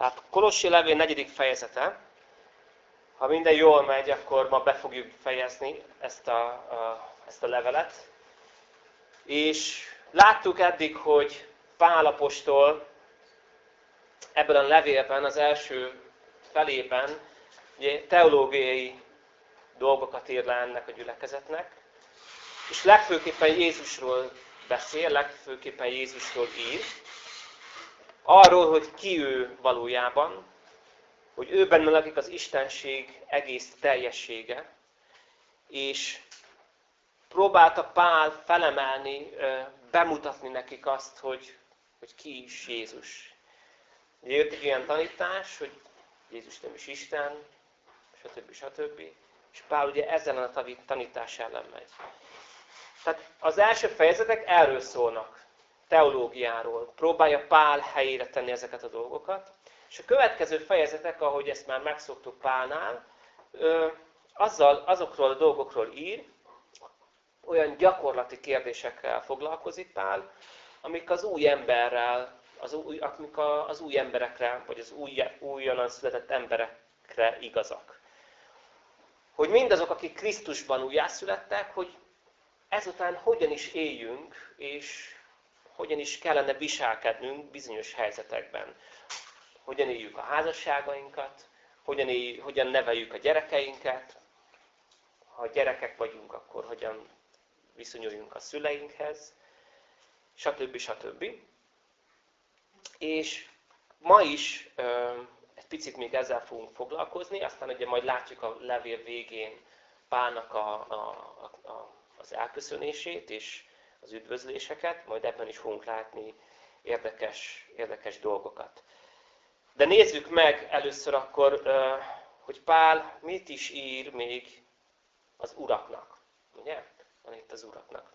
Tehát Kolossi levél negyedik fejezete. Ha minden jól megy, akkor ma be fogjuk fejezni ezt a, a, ezt a levelet. És láttuk eddig, hogy Pálapostól ebben a levélben, az első felében ugye, teológiai dolgokat ír le ennek a gyülekezetnek, és legfőképpen Jézusról beszél, legfőképpen Jézusról ír, arról, hogy ki ő valójában, hogy ő benne lakik az Istenség egész teljessége, és próbálta Pál felemelni, bemutatni nekik azt, hogy, hogy ki is Jézus. Jött egy ilyen tanítás, hogy Jézus nem is Isten, stb. stb. És Pál ugye ezen a tanítás ellen megy. Tehát az első fejezetek erről szólnak, teológiáról. Próbálja Pál helyére tenni ezeket a dolgokat. És a következő fejezetek, ahogy ezt már megszoktuk Pálnál, azzal, azokról a dolgokról ír, olyan gyakorlati kérdésekkel foglalkozik Pál, amik az új emberrel, az új, amik az új emberekre, vagy az új, újonnan született emberekre igazak. Hogy mindazok, akik Krisztusban újjászülettek, hogy ezután hogyan is éljünk, és hogyan is kellene viselkednünk bizonyos helyzetekben. Hogyan éljük a házasságainkat, hogyan, éljük, hogyan neveljük a gyerekeinket, ha gyerekek vagyunk, akkor hogyan viszonyuljunk a szüleinkhez, stb. stb. És ma is ö, egy picit még ezzel fogunk foglalkozni, aztán ugye majd látjuk a levél végén Pálnak a, a, a, az elköszönését és az üdvözléseket, majd ebben is fogunk látni érdekes, érdekes dolgokat. De nézzük meg először akkor, hogy Pál mit is ír még az uraknak. Ugye? Van itt az uraknak.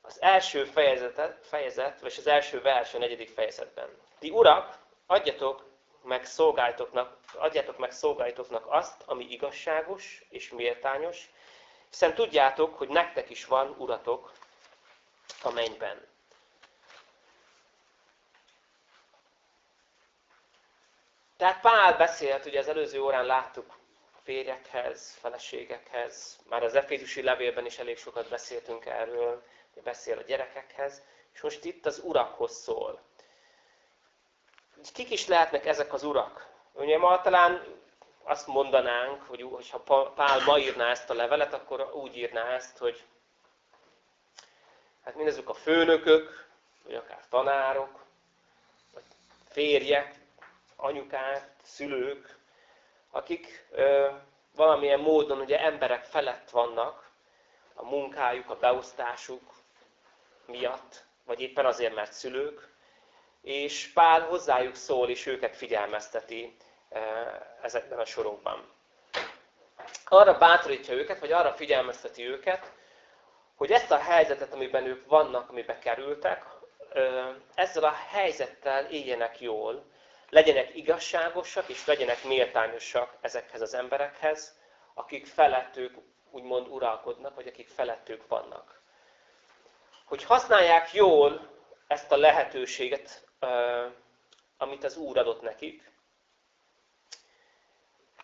Az első fejezetet, fejezet, vagy az első vers a negyedik fejezetben. Ti urak, adjatok meg szolgáltoknak, adjátok meg szolgáltoknak azt, ami igazságos és méltányos, hiszen tudjátok, hogy nektek is van uratok a mennyben. Tehát Pál beszélt, ugye az előző órán láttuk férjekhez, feleségekhez, már az Efézusi levélben is elég sokat beszéltünk erről, beszél a gyerekekhez, és most itt az urakhoz szól. Kik is lehetnek ezek az urak? Ugye ma talán azt mondanánk, hogy ha Pál ma írná ezt a levelet, akkor úgy írná ezt, hogy hát mindezek a főnökök, vagy akár tanárok, vagy férjek, anyukák, szülők, akik ö, valamilyen módon ugye emberek felett vannak, a munkájuk, a beosztásuk miatt, vagy éppen azért, mert szülők, és Pál hozzájuk szól, és őket figyelmezteti ezekben a sorokban. Arra bátorítja őket, vagy arra figyelmezteti őket, hogy ezt a helyzetet, amiben ők vannak, amiben kerültek, ezzel a helyzettel éljenek jól, legyenek igazságosak, és legyenek méltányosak ezekhez az emberekhez, akik felettük úgymond uralkodnak, vagy akik felettük vannak. Hogy használják jól ezt a lehetőséget, amit az Úr adott nekik,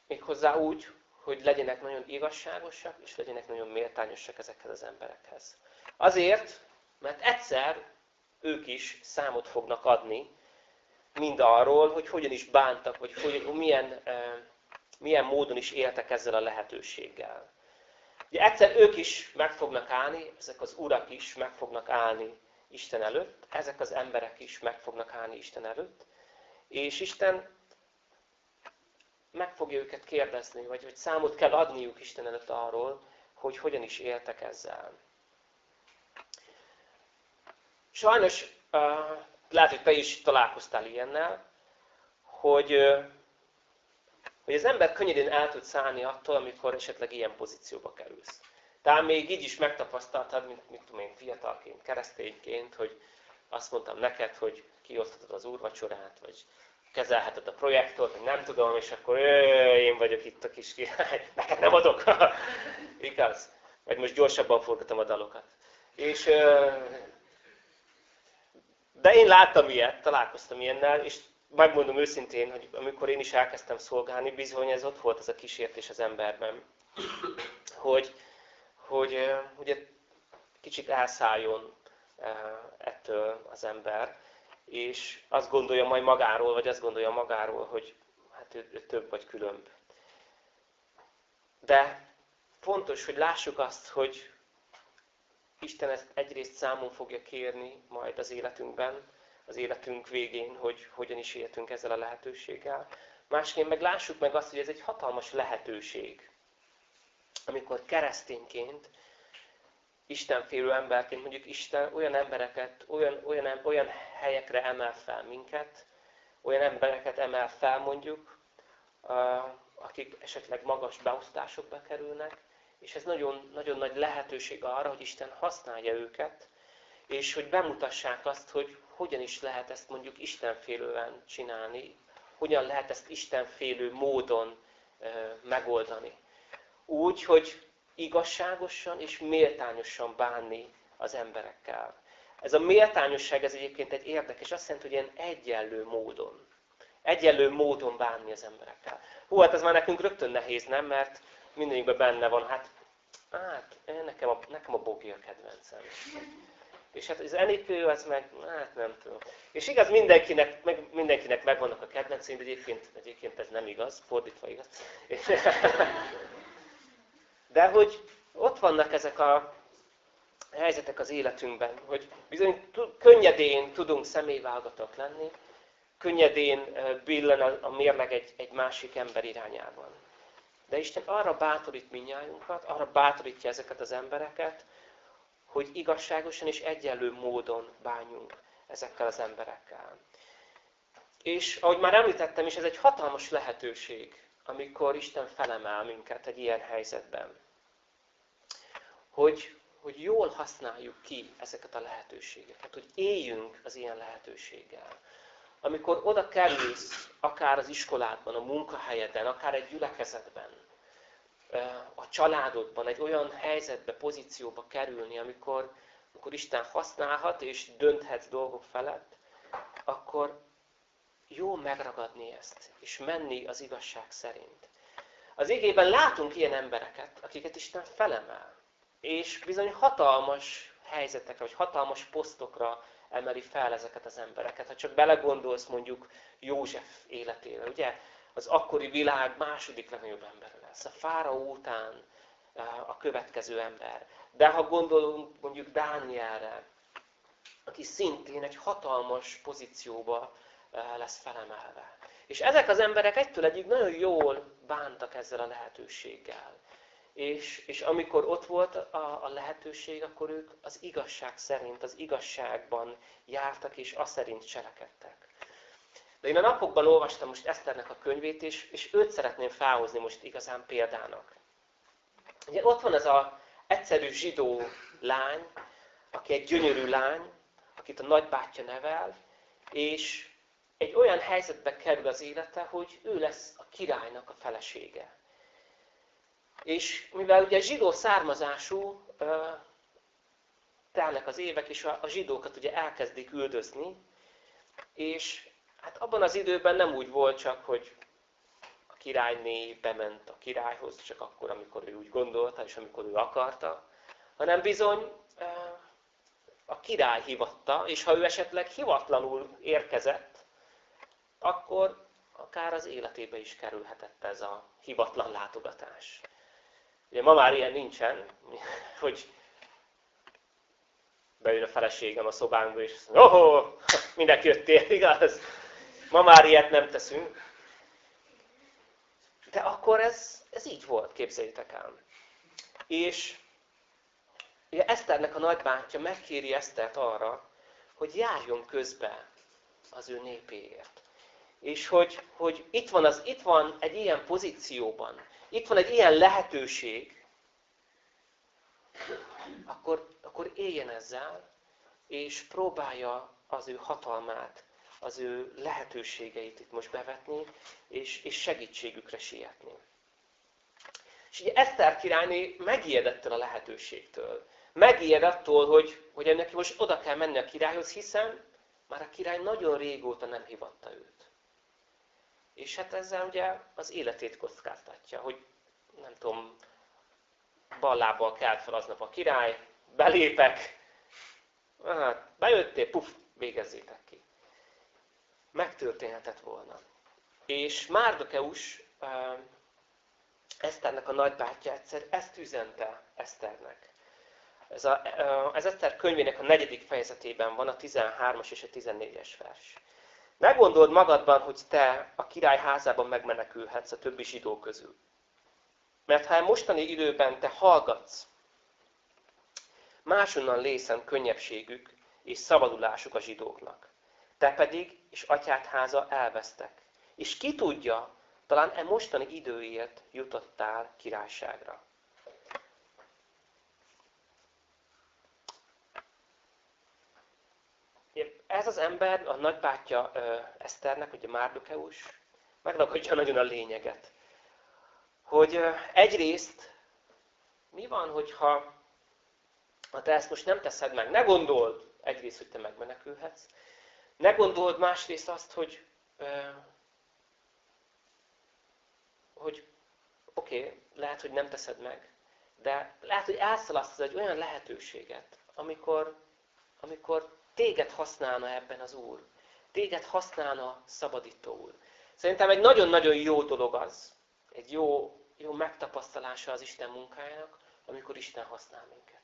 méghozzá úgy, hogy legyenek nagyon igazságosak, és legyenek nagyon méltányosak ezekhez az emberekhez. Azért, mert egyszer ők is számot fognak adni, mind arról, hogy hogyan is bántak, vagy hogy, milyen, milyen módon is éltek ezzel a lehetőséggel. Ugye egyszer ők is meg fognak állni, ezek az urak is meg fognak állni Isten előtt, ezek az emberek is meg fognak állni Isten előtt, és Isten meg fogja őket kérdezni, vagy hogy számot kell adniuk Isten előtt arról, hogy hogyan is éltek ezzel. Sajnos, lehet, hogy te is találkoztál ilyennel, hogy, hogy az ember könnyedén el tud szállni attól, amikor esetleg ilyen pozícióba kerülsz. Tehát még így is megtapasztaltad, mint, mint tudom én, fiatalként, keresztényként, hogy azt mondtam neked, hogy kiosztatod az úrvacsorát, vagy kezelheted a projektort, nem tudom, és akkor én vagyok itt a kis király, neked nem adok. Igaz? Vagy most gyorsabban forgatom a dalokat. És, de én láttam ilyet, találkoztam ilyennel, és megmondom őszintén, hogy amikor én is elkezdtem szolgálni, bizony ez ott volt ez a kísértés az emberben, hogy, hogy ugye kicsit elszálljon ettől az ember, és azt gondolja majd magáról, vagy azt gondolja magáról, hogy hát ő, ő több vagy különb. De fontos, hogy lássuk azt, hogy Isten ezt egyrészt számon fogja kérni majd az életünkben, az életünk végén, hogy hogyan is éltünk ezzel a lehetőséggel. Másként meg lássuk meg azt, hogy ez egy hatalmas lehetőség, amikor keresztényként, Istenfélő emberként, mondjuk Isten olyan embereket, olyan, olyan, olyan helyekre emel fel minket, olyan embereket emel fel mondjuk, akik esetleg magas beosztásokba kerülnek, és ez nagyon, nagyon nagy lehetőség arra, hogy Isten használja őket, és hogy bemutassák azt, hogy hogyan is lehet ezt mondjuk Istenfélően csinálni, hogyan lehet ezt Istenfélő módon megoldani. Úgy, hogy igazságosan és méltányosan bánni az emberekkel. Ez a méltányosság ez egyébként egy érdekes, azt jelenti, hogy ilyen egyenlő módon. Egyenlő módon bánni az emberekkel. Hú, hát ez már nekünk rögtön nehéz, nem? Mert mindegyikben benne van, hát, hát nekem a, nekem a bogi a kedvencem. És hát az enépő az meg, hát nem tudom. És igaz, mindenkinek, meg, mindenkinek megvannak a kedvenceim, de egyébként, egyébként ez nem igaz, fordítva igaz. De hogy ott vannak ezek a helyzetek az életünkben, hogy bizony könnyedén tudunk személyvállgatók lenni, könnyedén billen a mérleg egy, egy másik ember irányában. De Isten arra bátorít minnyájunkat, arra bátorítja ezeket az embereket, hogy igazságosan és egyenlő módon bánjunk ezekkel az emberekkel. És ahogy már említettem is, ez egy hatalmas lehetőség, amikor Isten felemel minket egy ilyen helyzetben. Hogy, hogy jól használjuk ki ezeket a lehetőségeket, hogy éljünk az ilyen lehetőséggel. Amikor oda kerülsz, akár az iskoládban, a munkahelyeden, akár egy gyülekezetben, a családodban egy olyan helyzetbe, pozícióba kerülni, amikor, amikor Isten használhat és dönthet dolgok felett, akkor jó megragadni ezt, és menni az igazság szerint. Az égében látunk ilyen embereket, akiket Isten felemel, és bizony hatalmas helyzetekre, vagy hatalmas posztokra emeli fel ezeket az embereket. Ha csak belegondolsz mondjuk József életére, ugye? Az akkori világ második legnagyobb ember lesz. A fáraó után a következő ember. De ha gondolunk mondjuk Dánielre, aki szintén egy hatalmas pozícióba lesz felemelve. És ezek az emberek egytől egyik nagyon jól bántak ezzel a lehetőséggel. És, és amikor ott volt a, a lehetőség, akkor ők az igazság szerint, az igazságban jártak, és azt szerint cselekedtek. De én a napokban olvastam most Eszternek a könyvét, és, és őt szeretném felhozni most igazán példának. Ugye ott van ez az egyszerű zsidó lány, aki egy gyönyörű lány, akit a nagybátyja nevel, és egy olyan helyzetbe kerül az élete, hogy ő lesz a királynak a felesége. És mivel ugye zsidó származású, telnek az évek, és a, zsidókat ugye elkezdik üldözni, és hát abban az időben nem úgy volt csak, hogy a királyné bement a királyhoz, csak akkor, amikor ő úgy gondolta, és amikor ő akarta, hanem bizony a király hivatta, és ha ő esetleg hivatlanul érkezett, akkor akár az életébe is kerülhetett ez a hivatlan látogatás. Ugye ma már ilyen nincsen, hogy bejön a feleségem a szobánkba, és azt mondja, oh, mindenki jöttél, igaz? Ma már ilyet nem teszünk. De akkor ez, ez így volt, képzeljétek el. És ugye Eszternek a nagybátyja megkéri Esztert arra, hogy járjon közbe az ő népéért. És hogy, hogy itt, van az, itt van egy ilyen pozícióban, itt van egy ilyen lehetőség, akkor, akkor éljen ezzel, és próbálja az ő hatalmát, az ő lehetőségeit itt most bevetni, és, és segítségükre sietni. És ugye Eszter királyné megijedett a lehetőségtől. Megijed attól, hogy, hogy neki most oda kell menni a királyhoz, hiszen már a király nagyon régóta nem hivatta őt. És hát ezzel ugye az életét kockáztatja, hogy nem tudom, ballából kelt fel aznap a király, belépek, hát bejöttél, puf, végezzétek ki. Megtörténhetett volna. És Márdokeus, Eszternek a nagybátyja egyszer ezt üzente Eszternek. Ez, a, ez Eszter könyvének a negyedik fejezetében van a 13-as és a 14-es vers. Ne gondold magadban, hogy te a király házában megmenekülhetsz a többi zsidó közül. Mert ha mostani időben te hallgatsz, másonnan lészen könnyebbségük és szabadulásuk a zsidóknak. Te pedig és atyát háza elvesztek. És ki tudja, talán e mostani időért jutottál királyságra. Ez az ember, a nagybátyja Eszternek, ugye Márdukeus, megragadja nagyon a lényeget. Hogy egyrészt mi van, hogyha ha te ezt most nem teszed meg, ne gondold egyrészt, hogy te megmenekülhetsz, ne gondold másrészt azt, hogy hogy oké, okay, lehet, hogy nem teszed meg, de lehet, hogy elszalasztod egy olyan lehetőséget, amikor, amikor téged használna ebben az Úr. Téged használna szabadító Úr. Szerintem egy nagyon-nagyon jó dolog az, egy jó, jó megtapasztalása az Isten munkájának, amikor Isten használ minket.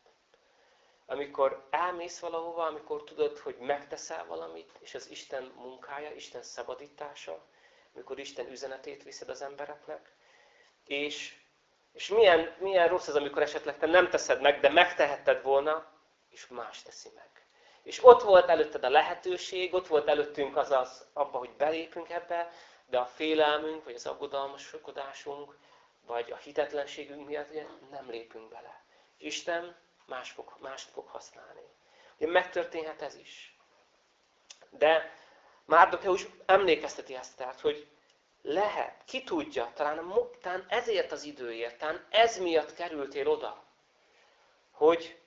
Amikor elmész valahova, amikor tudod, hogy megteszel valamit, és az Isten munkája, Isten szabadítása, amikor Isten üzenetét viszed az embereknek. És, és milyen, milyen rossz az, amikor esetleg te nem teszed meg, de megtehetted volna, és más teszi meg. És ott volt előtted a lehetőség, ott volt előttünk az, az abba, hogy belépünk ebbe, de a félelmünk, vagy az aggodalmaskodásunk, vagy a hitetlenségünk miatt ugye, nem lépünk bele. Isten más fog, mást fog használni. Ugye megtörténhet ez is. De Márdokeus emlékezteti ezt, tehát, hogy lehet, ki tudja, talán, talán ezért az időért, talán ez miatt kerültél oda, hogy,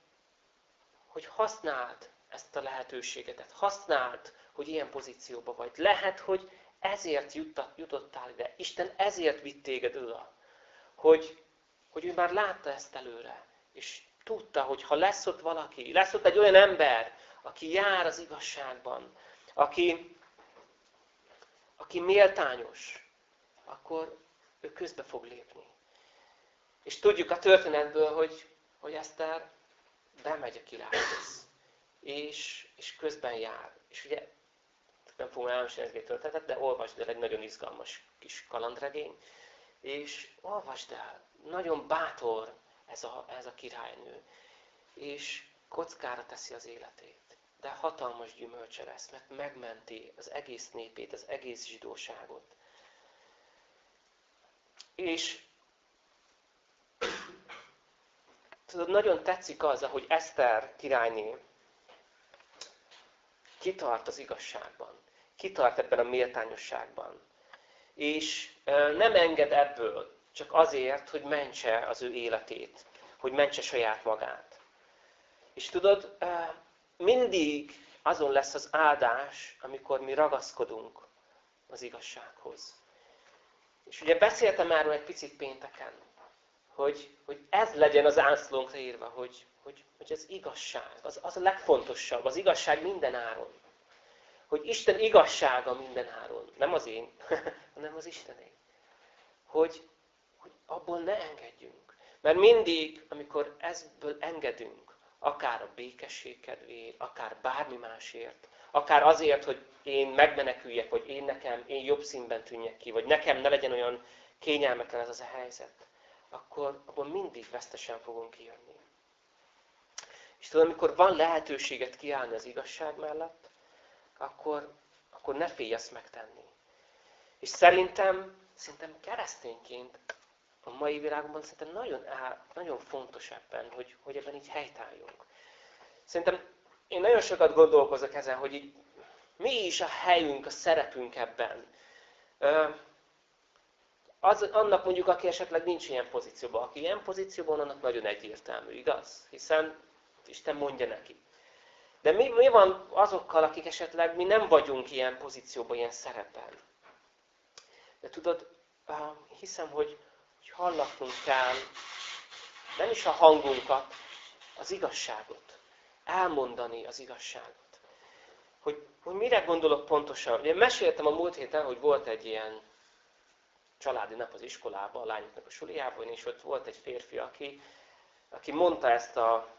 hogy használd ezt a lehetőségedet, használd, hogy ilyen pozícióban vagy. Lehet, hogy ezért jutottál ide. Isten ezért vitt téged oda, hogy, hogy ő már látta ezt előre, és tudta, hogy ha lesz ott valaki, lesz ott egy olyan ember, aki jár az igazságban, aki, aki méltányos, akkor ő közbe fog lépni. És tudjuk a történetből, hogy, hogy Eszter bemegy a királyhoz, és, és közben jár. És ugye nem fogom elmesélni egy történetet, de olvasd el, egy nagyon izgalmas kis kalandregény, és olvasd el, nagyon bátor ez a, ez a királynő, és kockára teszi az életét de hatalmas gyümölcse lesz, mert megmenti az egész népét, az egész zsidóságot. És tudod, nagyon tetszik az, ahogy Eszter királyné kitart az igazságban, kitart ebben a méltányosságban. És nem enged ebből, csak azért, hogy mentse az ő életét, hogy mentse saját magát. És tudod, mindig azon lesz az áldás, amikor mi ragaszkodunk az igazsághoz. És ugye beszéltem erről egy picit pénteken, hogy, hogy ez legyen az ászlónkra írva, hogy, hogy, hogy az igazság, az, az a legfontosabb, az igazság minden áron. Hogy Isten igazsága minden áron, nem az én, hanem az Istené. Hogy, hogy abból ne engedjünk. Mert mindig, amikor ezből engedünk, akár a békesség kedvéért, akár bármi másért, akár azért, hogy én megmeneküljek, vagy én nekem, én jobb színben tűnjek ki, vagy nekem ne legyen olyan kényelmetlen ez az a helyzet, akkor abban mindig vesztesen fogunk kijönni. És tudod, amikor van lehetőséget kiállni az igazság mellett, akkor, akkor ne félj ezt megtenni. És szerintem, szerintem keresztényként a mai világban szerintem nagyon, nagyon fontos ebben, hogy, hogy ebben így helytálljunk. Szerintem én nagyon sokat gondolkozok ezen, hogy így, mi is a helyünk, a szerepünk ebben. Az, annak mondjuk, aki esetleg nincs ilyen pozícióban. Aki ilyen pozícióban, annak nagyon egyértelmű, igaz? Hiszen Isten mondja neki. De mi, mi van azokkal, akik esetleg mi nem vagyunk ilyen pozícióban, ilyen szerepen? De tudod, hiszem, hogy, hogy hallatnunk kell nem is a hangunkat, az igazságot. Elmondani az igazságot. Hogy, hogy mire gondolok pontosan. Ugye meséltem a múlt héten, hogy volt egy ilyen családi nap az iskolában, a lányoknak a suliában, és ott volt egy férfi, aki, aki mondta ezt a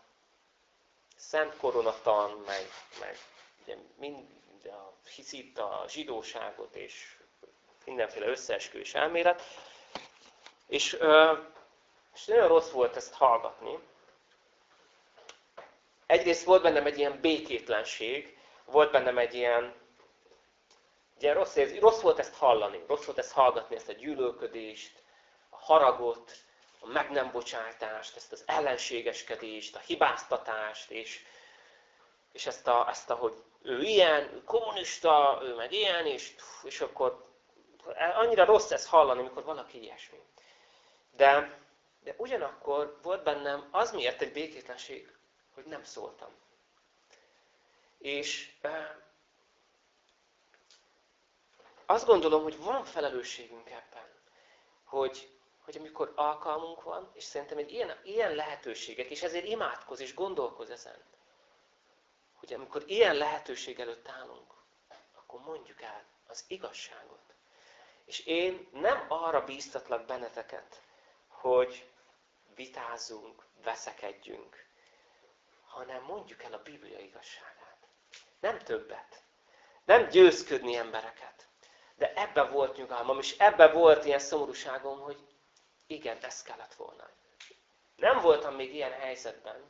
szent koronatan, meg, meg ugye mind, a, hisz itt a zsidóságot, és mindenféle összeesküvés elmélet. És, és nagyon rossz volt ezt hallgatni. Egyrészt volt bennem egy ilyen békétlenség, volt bennem egy ilyen, ilyen rossz, rossz volt ezt hallani, rossz volt ezt hallgatni, ezt a gyűlölködést, a haragot, a meg nem bocsátást, ezt az ellenségeskedést, a hibáztatást, és, és ezt, a, ezt a, hogy ő ilyen, ő kommunista, ő meg ilyen, és, és akkor annyira rossz ezt hallani, amikor valaki ilyesmi. De, de ugyanakkor volt bennem az miért egy békétlenség, hogy nem szóltam. És e, azt gondolom, hogy van felelősségünk ebben, hogy, hogy amikor alkalmunk van, és szerintem egy ilyen, ilyen lehetőséget, és ezért imádkoz és gondolkoz ezen, hogy amikor ilyen lehetőség előtt állunk, akkor mondjuk el az igazságot. És én nem arra bíztatlak benneteket, hogy vitázzunk, veszekedjünk, hanem mondjuk el a Biblia igazságát. Nem többet. Nem győzködni embereket. De ebbe volt nyugalmam, és ebbe volt ilyen szomorúságom, hogy igen, ez kellett volna. Nem voltam még ilyen helyzetben,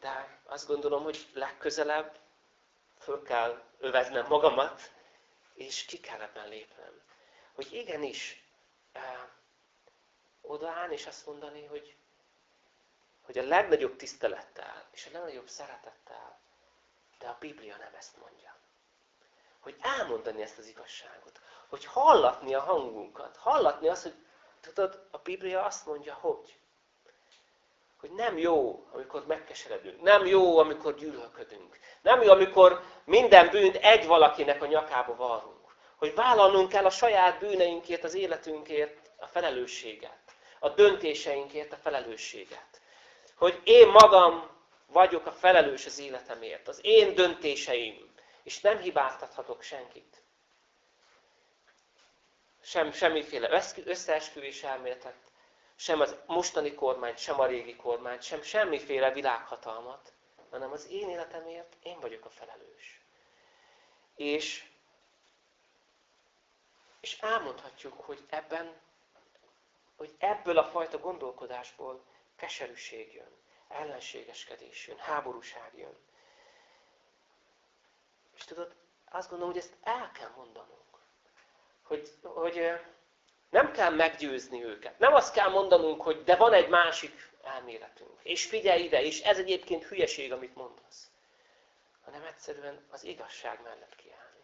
de azt gondolom, hogy legközelebb föl kell öveznem magamat, és ki kell ebben lépnem hogy igenis eh, odaállni és azt mondani, hogy, hogy a legnagyobb tisztelettel és a legnagyobb szeretettel, de a Biblia nem ezt mondja. Hogy elmondani ezt az igazságot. Hogy hallatni a hangunkat. Hallatni azt, hogy tudod, a Biblia azt mondja, hogy hogy nem jó, amikor megkeseredünk. Nem jó, amikor gyűlölködünk. Nem jó, amikor minden bűnt egy valakinek a nyakába varrunk hogy vállalnunk kell a saját bűneinkért, az életünkért a felelősséget. A döntéseinkért a felelősséget. Hogy én magam vagyok a felelős az életemért. Az én döntéseim. És nem hibáztathatok senkit. Sem, semmiféle összeesküvés elméletet, sem az mostani kormány, sem a régi kormány, sem semmiféle világhatalmat, hanem az én életemért én vagyok a felelős. És és elmondhatjuk, hogy ebben, hogy ebből a fajta gondolkodásból keserűség jön, ellenségeskedés jön, háborúság jön. És tudod, azt gondolom, hogy ezt el kell mondanunk. Hogy, hogy nem kell meggyőzni őket. Nem azt kell mondanunk, hogy de van egy másik elméletünk. És figyelj ide, és ez egyébként hülyeség, amit mondasz. Hanem egyszerűen az igazság mellett kiállni.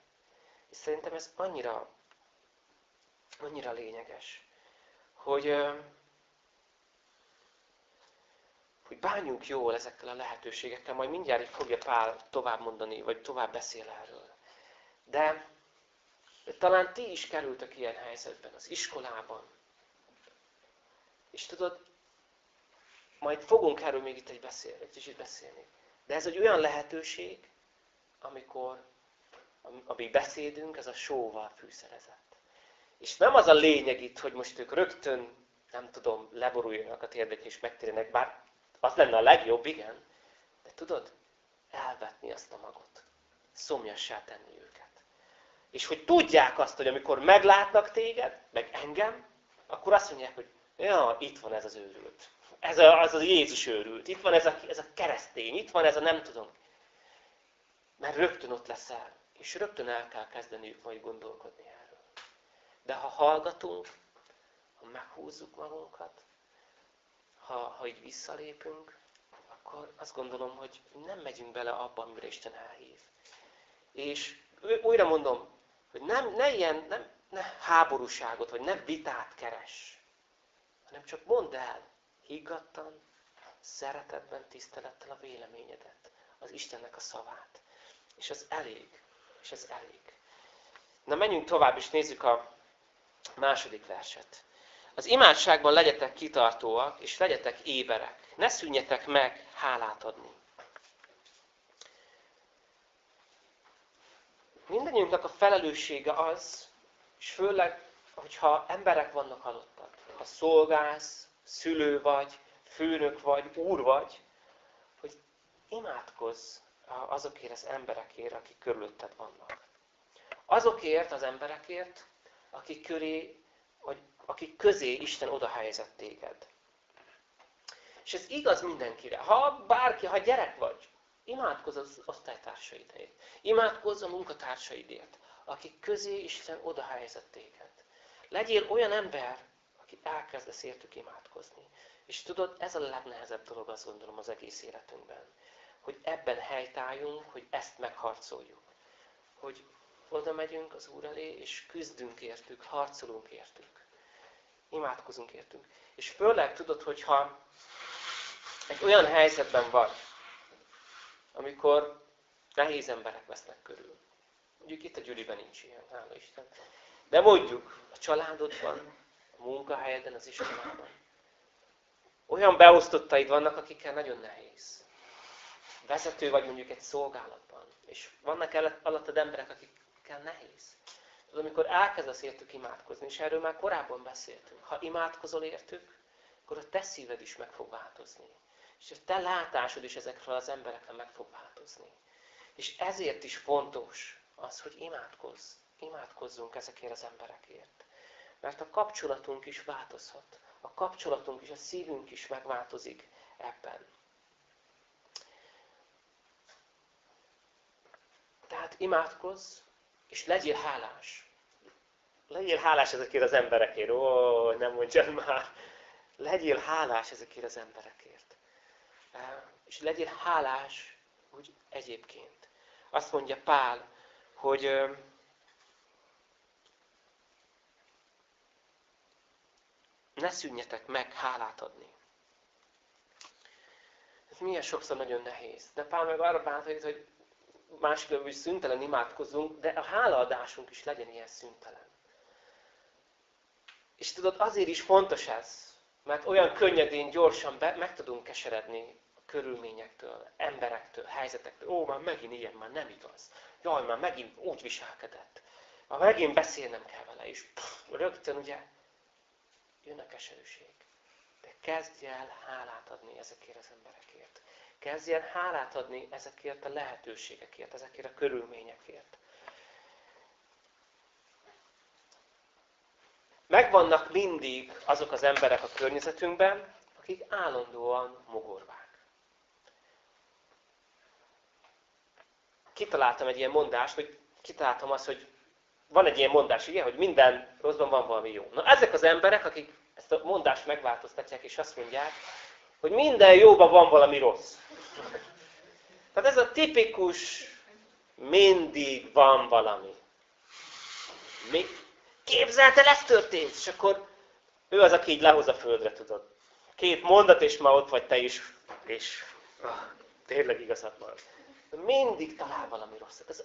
És szerintem ez annyira annyira lényeges, hogy, hogy bánjunk jól ezekkel a lehetőségekkel, majd mindjárt fogja Pál tovább mondani, vagy tovább beszél erről. De talán ti is kerültek ilyen helyzetben, az iskolában. És tudod, majd fogunk erről még itt egy, beszél, egy kicsit beszélni. De ez egy olyan lehetőség, amikor a mi beszédünk, ez a sóval fűszerezett. És nem az a lényeg itt, hogy most ők rögtön, nem tudom, leboruljanak a térdek és megtérjenek, bár az lenne a legjobb, igen. De tudod, elvetni azt a magot. Szomjassá tenni őket. És hogy tudják azt, hogy amikor meglátnak téged, meg engem, akkor azt mondják, hogy ja, itt van ez az őrült. Ez a, az a Jézus őrült. Itt van ez a, ez a keresztény. Itt van ez a nem tudom. Mert rögtön ott leszel. És rögtön el kell kezdeniük majd gondolkodni de ha hallgatunk, ha meghúzzuk magunkat, ha, ha így visszalépünk, akkor azt gondolom, hogy nem megyünk bele abba, amire Isten elhív. És újra mondom, hogy nem, ne ilyen nem, ne háborúságot, vagy ne vitát keres, hanem csak mondd el higgadtan, szeretetben, tisztelettel a véleményedet, az Istennek a szavát. És ez elég. És ez elég. Na menjünk tovább, és nézzük a Második verset. Az imádságban legyetek kitartóak, és legyetek éberek. Ne szűnjetek meg hálát adni. Mindennyiunknak a felelőssége az, és főleg, hogyha emberek vannak halottak, ha szolgálsz, szülő vagy, főnök vagy, úr vagy, hogy imádkozz azokért az emberekért, akik körülötted vannak. Azokért az emberekért, akik köré, vagy akik közé Isten oda helyezett téged. És ez igaz mindenkire. Ha bárki, ha gyerek vagy, imádkozz az osztálytársaidért. Imádkozz a munkatársaidért, akik közé Isten oda helyezett téged. Legyél olyan ember, aki elkezdesz értük imádkozni. És tudod, ez a legnehezebb dolog, azt gondolom, az egész életünkben. Hogy ebben helytálljunk, hogy ezt megharcoljuk. Hogy oda megyünk az Úr elé, és küzdünk értük, harcolunk értük. Imádkozunk értünk. És főleg tudod, hogyha egy olyan helyzetben vagy, amikor nehéz emberek vesznek körül. Mondjuk itt a Gyuriben nincs ilyen, hála Isten. De mondjuk a családodban, a munkahelyeden, az iskolában. Olyan beosztottaid vannak, akikkel nagyon nehéz. Vezető vagy mondjuk egy szolgálatban, és vannak alattad emberek, akikkel nehéz. Tudod, amikor elkezdesz értük imádkozni, és erről már korábban beszéltünk, ha imádkozol értük, akkor a te szíved is meg fog változni. És a te látásod is ezekről az emberekre meg fog változni. És ezért is fontos az, hogy imádkozz. Imádkozzunk ezekért az emberekért. Mert a kapcsolatunk is változhat. A kapcsolatunk is, a szívünk is megváltozik ebben. Tehát imádkozz, és legyél hálás. Legyél hálás ezekért az emberekért. Ó, nem mondjad már. Legyél hálás ezekért az emberekért. És legyél hálás úgy egyébként. Azt mondja Pál, hogy ne szűnjetek meg hálát adni. Ez milyen sokszor nagyon nehéz. De Pál meg arra bátorít, hogy másképp is szüntelen imádkozunk, de a hálaadásunk is legyen ilyen szüntelen. És tudod, azért is fontos ez, mert olyan könnyedén, gyorsan be, meg tudunk keseredni körülményektől, emberektől, helyzetektől. Ó, már megint ilyen, már nem igaz. Jaj, már megint úgy viselkedett. Már megint beszélnem kell vele, és pff, rögtön ugye jön a keserűség. De kezdj el hálát adni ezekért az emberekért. Kezdj el hálát adni ezekért a lehetőségekért, ezekért a körülményekért. Megvannak mindig azok az emberek a környezetünkben, akik állandóan mogorvák. Kitaláltam egy ilyen mondást, hogy kitaláltam azt, hogy van egy ilyen mondás, ugye, hogy minden rosszban van valami jó. Na ezek az emberek, akik ezt a mondást megváltoztatják, és azt mondják, hogy minden jóban van valami rossz. Tehát ez a tipikus, mindig van valami. Mi? Képzeld el, ez történt! És akkor ő az, aki így lehoz a földre, tudod. Két mondat, és már ott vagy te is, és ah, tényleg igazad van. Mindig talál valami rosszat. Ez,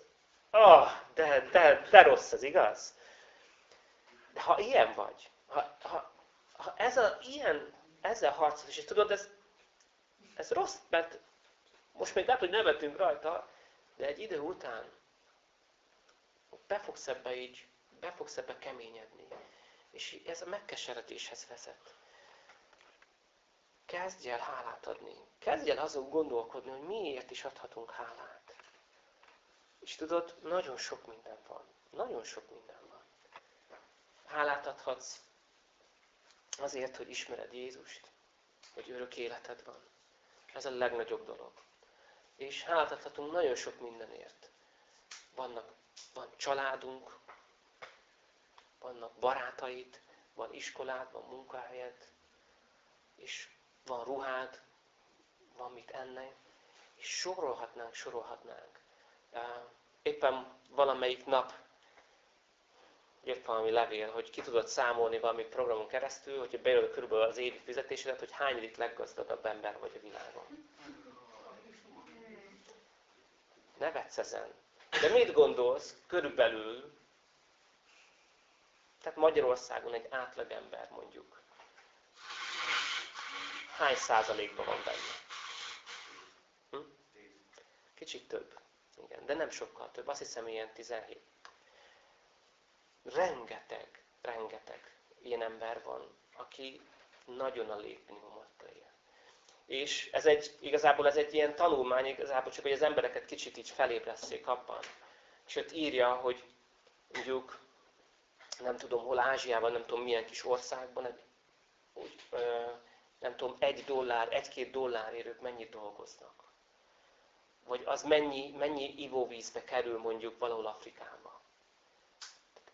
ah, de, de, de rossz ez, igaz? De ha ilyen vagy, ha, ha, ha ez a, ilyen, ezzel harcol, és tudod, ez, ez rossz, mert most még lehet, hogy nevetünk rajta, de egy idő után be fogsz ebbe így, be fogsz ebbe keményedni. És ez a megkeseredéshez vezet. Kezdj el hálát adni. Kezdj el azon gondolkodni, hogy miért is adhatunk hálát. És tudod, nagyon sok minden van. Nagyon sok minden van. Hálát adhatsz azért, hogy ismered Jézust, hogy örök életed van. Ez a legnagyobb dolog. És hálát adhatunk nagyon sok mindenért. Vannak, van családunk, vannak barátaid, van iskolád, van munkahelyed, és van ruhád, van mit enni, és sorolhatnánk, sorolhatnánk. Éppen valamelyik nap jött valami levél, hogy ki tudod számolni valami programon keresztül, hogyha beírod körülbelül az évi fizetésedet, hogy hányadik leggazdagabb ember vagy a világon. Nevetsz ezen. De mit gondolsz körülbelül fegyvesztett Magyarországon egy átlagember mondjuk? Hány százalékban van benne? Hm? Kicsit több. Igen, de nem sokkal több. Azt hiszem ilyen 17. Rengeteg, rengeteg ilyen ember van, aki nagyon a légminimumot él. És ez egy, igazából ez egy ilyen tanulmány, igazából csak, hogy az embereket kicsit így felébresszék abban. Ott írja, hogy mondjuk, nem tudom, hol Ázsiában, nem tudom milyen kis országban, úgy, ö, nem tudom, egy dollár, egy-két dollárért ők mennyit dolgoznak. Vagy az mennyi, mennyi ivóvízbe kerül mondjuk valahol Afrikába.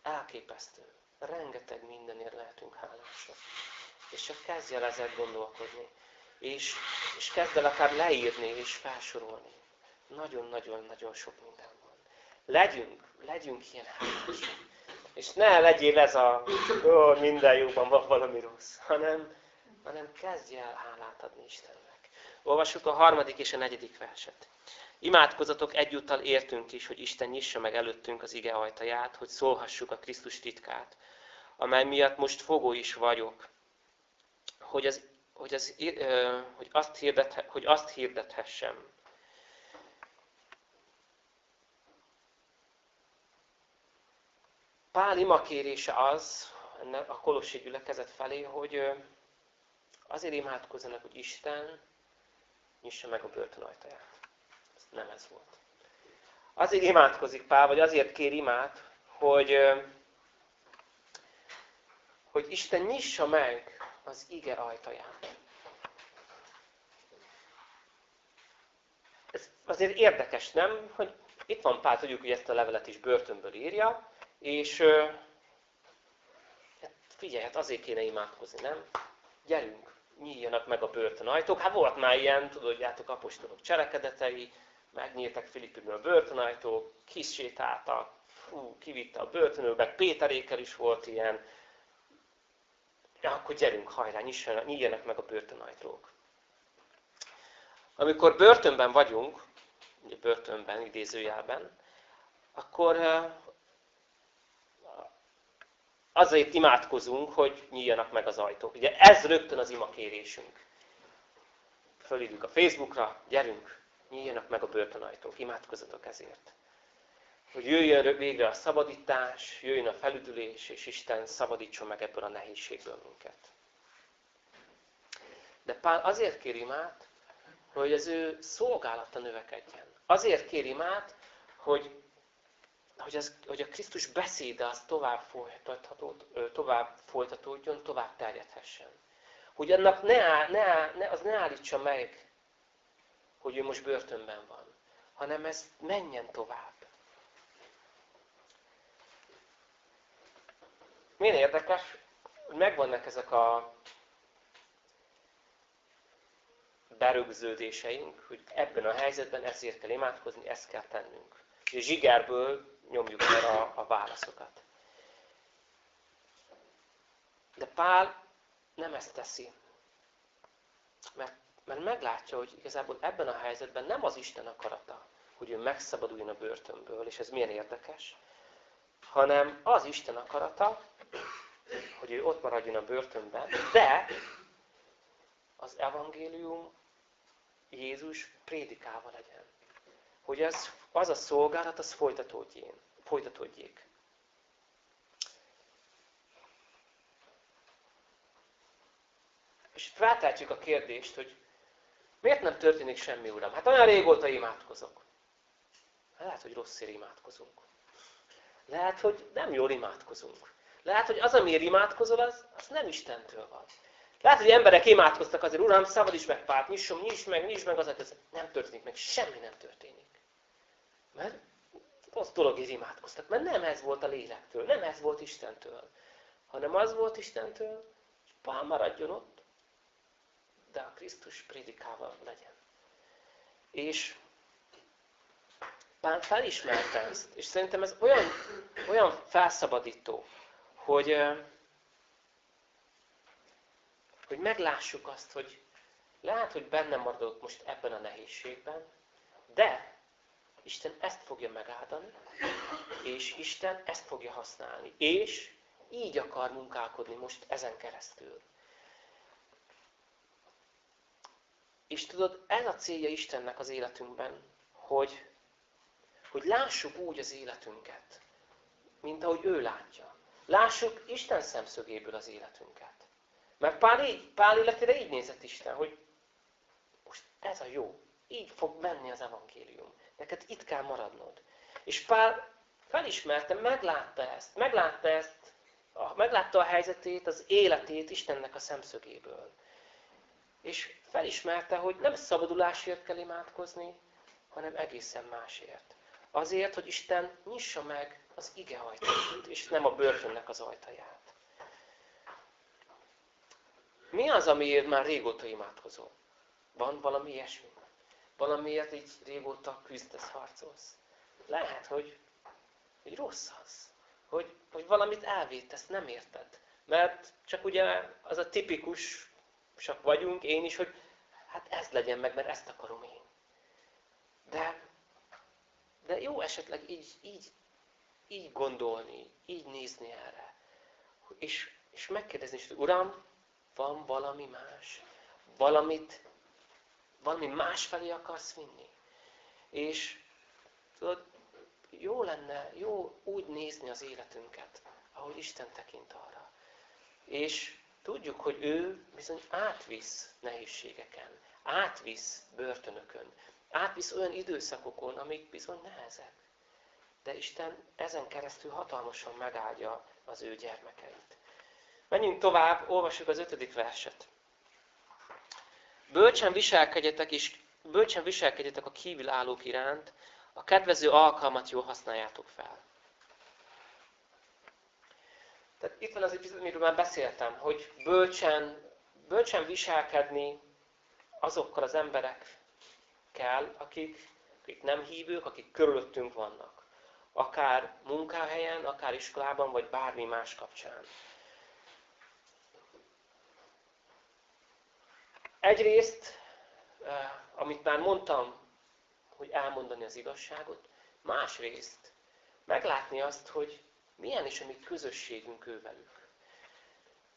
Elképesztő. Rengeteg mindenért lehetünk hálásak. És csak kezdj el ezzel gondolkodni. És, és kezd el akár leírni és felsorolni. Nagyon-nagyon-nagyon sok minden van. Legyünk, legyünk ilyen hálásak. És ne legyél ez a, ó, minden jóban van valami rossz, hanem, hanem kezdj el hálát adni Istennek. Olvassuk a harmadik és a negyedik verset. Imádkozatok egyúttal értünk is, hogy Isten nyissa meg előttünk az ige ajtaját, hogy szólhassuk a Krisztus titkát, amely miatt most fogó is vagyok, hogy, az, hogy, az, hogy, azt, hirdethe, hogy azt hirdethessem. Pál imakérése az, a kolossi gyülekezet felé, hogy azért imádkozzanak, hogy Isten nyissa meg a börtön ajtaját. Nem ez volt. Azért imádkozik Pál, vagy azért kér imát, hogy, hogy Isten nyissa meg az ige ajtaját. Ez azért érdekes, nem? Hogy itt van Pál, tudjuk, hogy ezt a levelet is börtönből írja, és hát figyelj, hát azért kéne imádkozni, nem? Gyerünk, nyíljanak meg a börtönajtók. Hát volt már ilyen, tudodjátok, apostolok cselekedetei, megnyíltak Filippiben a börtönajtók, kisétáltak, fú, kivitte a börtönőbe, Péterékkel is volt ilyen. Ja, akkor gyerünk, hajrá, nyissanak, nyíljanak meg a börtönajtók. Amikor börtönben vagyunk, börtönben, idézőjelben, akkor azért imádkozunk, hogy nyíljanak meg az ajtók. Ugye ez rögtön az imakérésünk. Fölírjuk a Facebookra, gyerünk, nyíljanak meg a börtönajtók, imádkozzatok ezért. Hogy jöjjön végre a szabadítás, jöjjön a felüdülés, és Isten szabadítson meg ebből a nehézségből minket. De Pál azért kér imát, hogy az ő szolgálata növekedjen. Azért kér imát, hogy, hogy, az, hogy a Krisztus beszéde az tovább, tovább folytatódjon, tovább terjedhessen. Hogy annak ne, ne, ne, az ne állítsa meg hogy ő most börtönben van, hanem ez menjen tovább. Milyen érdekes, hogy megvannak ezek a berögződéseink, hogy ebben a helyzetben ezért kell imádkozni, ezt kell tennünk. És zsigerből nyomjuk el a, a válaszokat. De Pál nem ezt teszi. Mert mert meglátja, hogy igazából ebben a helyzetben nem az Isten akarata, hogy ő megszabaduljon a börtönből, és ez milyen érdekes, hanem az Isten akarata, hogy ő ott maradjon a börtönben, de az evangélium Jézus prédikálva legyen. Hogy az, az a szolgálat, az folytatódjék. folytatódjék. És feltehetjük a kérdést, hogy Miért nem történik semmi, Uram? Hát olyan régóta imádkozok. Lehet, hogy rosszért imádkozunk. Lehet, hogy nem jól imádkozunk. Lehet, hogy az, amiért imádkozol, az, az nem Istentől van. Lehet, hogy emberek imádkoztak azért, Uram, szabadíts meg párt, nyissom, nyiss meg, nyiss meg, azért ez nem történik meg, semmi nem történik. Mert rossz dologért imádkoztak, mert nem ez volt a lélektől, nem ez volt Istentől, hanem az volt Istentől, hogy Pál maradjon ott, de a Krisztus prédikával legyen. És Pál felismerte ezt, és szerintem ez olyan, olyan felszabadító, hogy, hogy meglássuk azt, hogy lehet, hogy bennem maradok most ebben a nehézségben, de Isten ezt fogja megáldani, és Isten ezt fogja használni. És így akar munkálkodni most ezen keresztül. És tudod, ez a célja Istennek az életünkben, hogy, hogy lássuk úgy az életünket, mint ahogy ő látja. Lássuk Isten szemszögéből az életünket. Mert Pál, így, Pál életére így nézett Isten, hogy most ez a jó, így fog menni az evangélium. Neked itt kell maradnod. És Pál felismerte, meglátta ezt, meglátta ezt, meglátta a helyzetét, az életét Istennek a szemszögéből. És felismerte, hogy nem szabadulásért kell imádkozni, hanem egészen másért. Azért, hogy Isten nyissa meg az ige ajtaját, és nem a börtönnek az ajtaját. Mi az, amiért már régóta imádkozol? Van valami ilyesmi? Valamiért így régóta küzdesz, harcolsz? Lehet, hogy, hogy rossz az. Hogy, hogy valamit elvétesz, nem érted. Mert csak ugye az a tipikus, csak vagyunk, én is, hogy hát ez legyen meg, mert ezt akarom én. De, de jó esetleg így, így, így gondolni, így nézni erre. És, és megkérdezni, hogy Uram, van valami más? Valamit, valami más felé akarsz vinni? És tudod, jó lenne, jó úgy nézni az életünket, ahogy Isten tekint arra. És tudjuk, hogy ő bizony átvisz nehézségeken, átvisz börtönökön, átvisz olyan időszakokon, amik bizony nehezek. De Isten ezen keresztül hatalmasan megáldja az ő gyermekeit. Menjünk tovább, olvassuk az ötödik verset. Bölcsen viselkedjetek, és bölcsen viselkedjetek a kívül állók iránt, a kedvező alkalmat jól használjátok fel. Tehát itt van az egy amiről már beszéltem, hogy bölcsen, bölcsen viselkedni azokkal az emberekkel, akik, akik nem hívők, akik körülöttünk vannak. Akár munkahelyen, akár iskolában, vagy bármi más kapcsán. Egyrészt, eh, amit már mondtam, hogy elmondani az igazságot, másrészt meglátni azt, hogy milyen is a mi közösségünk ővelük.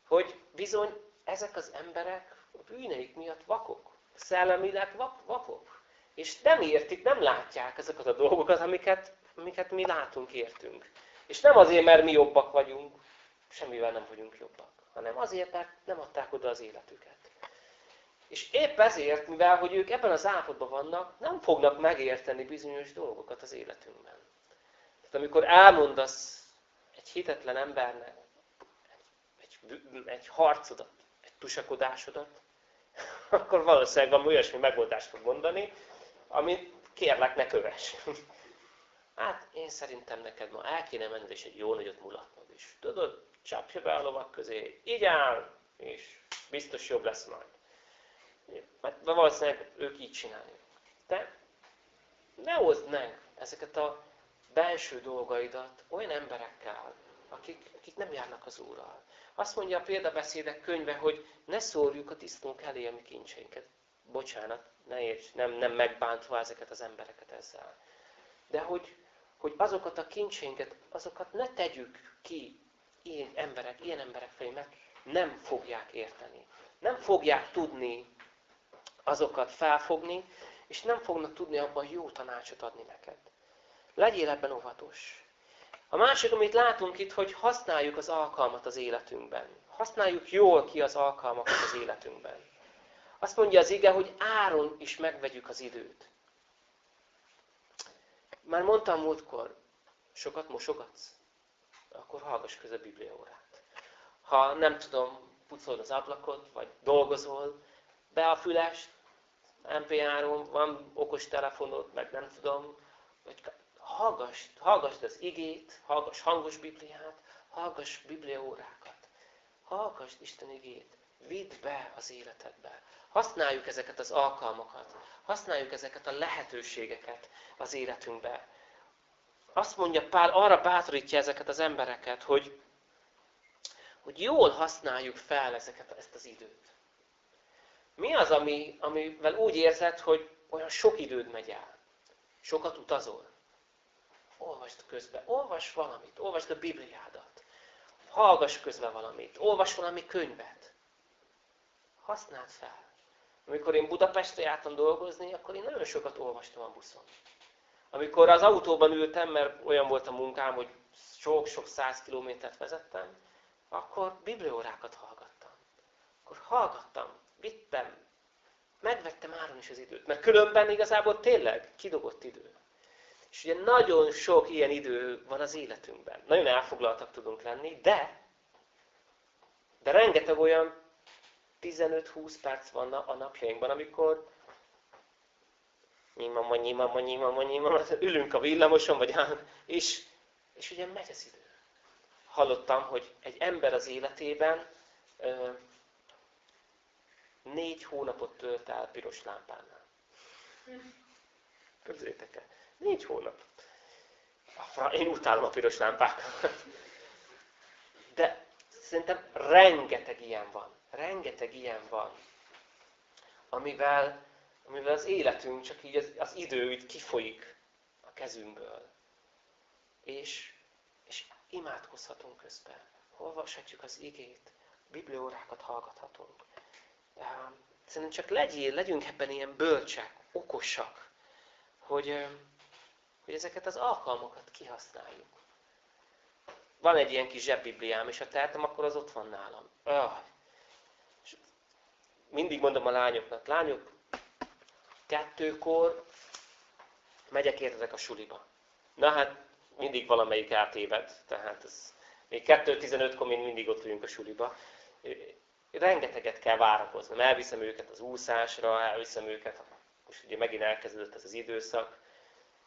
Hogy bizony ezek az emberek a bűneik miatt vakok, szellemileg vakok. És nem értik, nem látják ezeket a dolgokat, amiket, amiket mi látunk, értünk. És nem azért, mert mi jobbak vagyunk, semmivel nem vagyunk jobbak, hanem azért, mert nem adták oda az életüket. És épp ezért, mivel hogy ők ebben az állapotban vannak, nem fognak megérteni bizonyos dolgokat az életünkben. Tehát amikor elmondasz egy hitetlen embernek egy, egy harcodat, egy tusakodásodat, akkor valószínűleg valami olyasmi megoldást fog mondani, amit kérlek ne kövess. Hát én szerintem neked ma el kéne menned és egy jó nagyot mulatnod is. Tudod, csapja be a lovak közé, így áll, és biztos jobb lesz majd. Mert valószínűleg ők így csinálják. De ne hozd meg ezeket a belső dolgaidat olyan emberekkel, akik, akik nem járnak az Úrral. Azt mondja a példabeszédek könyve, hogy ne szórjuk a tisztunk elé a mi kincseinket. Bocsánat, ne érts, nem, nem megbántva ezeket az embereket ezzel. De hogy, hogy azokat a kincseinket, azokat ne tegyük ki ilyen emberek, ilyen emberek felé, mert nem fogják érteni. Nem fogják tudni azokat felfogni, és nem fognak tudni abban jó tanácsot adni neked. Legyél ebben óvatos. A másik, amit látunk itt, hogy használjuk az alkalmat az életünkben. Használjuk jól ki az alkalmakat az életünkben. Azt mondja az ige, hogy áron is megvegyük az időt. Már mondtam múltkor, sokat mosogatsz? Akkor hallgass közben Bibliaórát. Ha nem tudom, pucolod az ablakot, vagy dolgozol, be a fülest, MP3, van okos telefonod, meg nem tudom, hogy hallgass, hallgass az igét, hallgass hangos Bibliát, hallgass Bibliaórákat, hallgass Isten igét, vidd be az életedbe. Használjuk ezeket az alkalmakat, használjuk ezeket a lehetőségeket az életünkbe. Azt mondja Pál, arra bátorítja ezeket az embereket, hogy, hogy jól használjuk fel ezeket, ezt az időt. Mi az, ami, amivel úgy érzed, hogy olyan sok időd megy el? Sokat utazol? Olvasd közben, olvasd valamit, olvasd a Bibliádat. hallgass közben valamit, olvas valami könyvet. Használd fel. Amikor én Budapestre jártam dolgozni, akkor én nagyon sokat olvastam a buszon. Amikor az autóban ültem, mert olyan volt a munkám, hogy sok-sok száz kilométert vezettem, akkor bibliórákat hallgattam. Akkor hallgattam, vittem, megvettem áron is az időt. Mert különben igazából tényleg kidobott idő. És ugye nagyon sok ilyen idő van az életünkben. Nagyon elfoglaltak tudunk lenni, de, de rengeteg olyan 15-20 perc van a napjainkban, amikor nyimama, nyimama, nyimama, nyimama, ülünk a villamoson, vagy és, és ugye megy az idő. Hallottam, hogy egy ember az életében négy hónapot tölt el piros lámpánál. Képzeljétek el. Négy hónap. Én utálom a piros lámpákat. De szerintem rengeteg ilyen van. Rengeteg ilyen van. Amivel, amivel az életünk csak így az, az idő így kifolyik a kezünkből. És, és imádkozhatunk közben. Olvashatjuk az igét. Bibliórákat hallgathatunk. Szerintem csak legyél, legyünk ebben ilyen bölcsek, okosak, hogy, hogy ezeket az alkalmakat kihasználjuk. Van egy ilyen kis zsebbibliám, és ha tehetem, akkor az ott van nálam. Öh. mindig mondom a lányoknak, lányok, kettőkor megyek értezek a suliba. Na hát, mindig valamelyik átéved, tehát ez, még 2.15-kor még mindig ott vagyunk a suliba. Rengeteget kell várakoznom, elviszem őket az úszásra, elviszem őket, most ugye megint elkezdődött ez az időszak,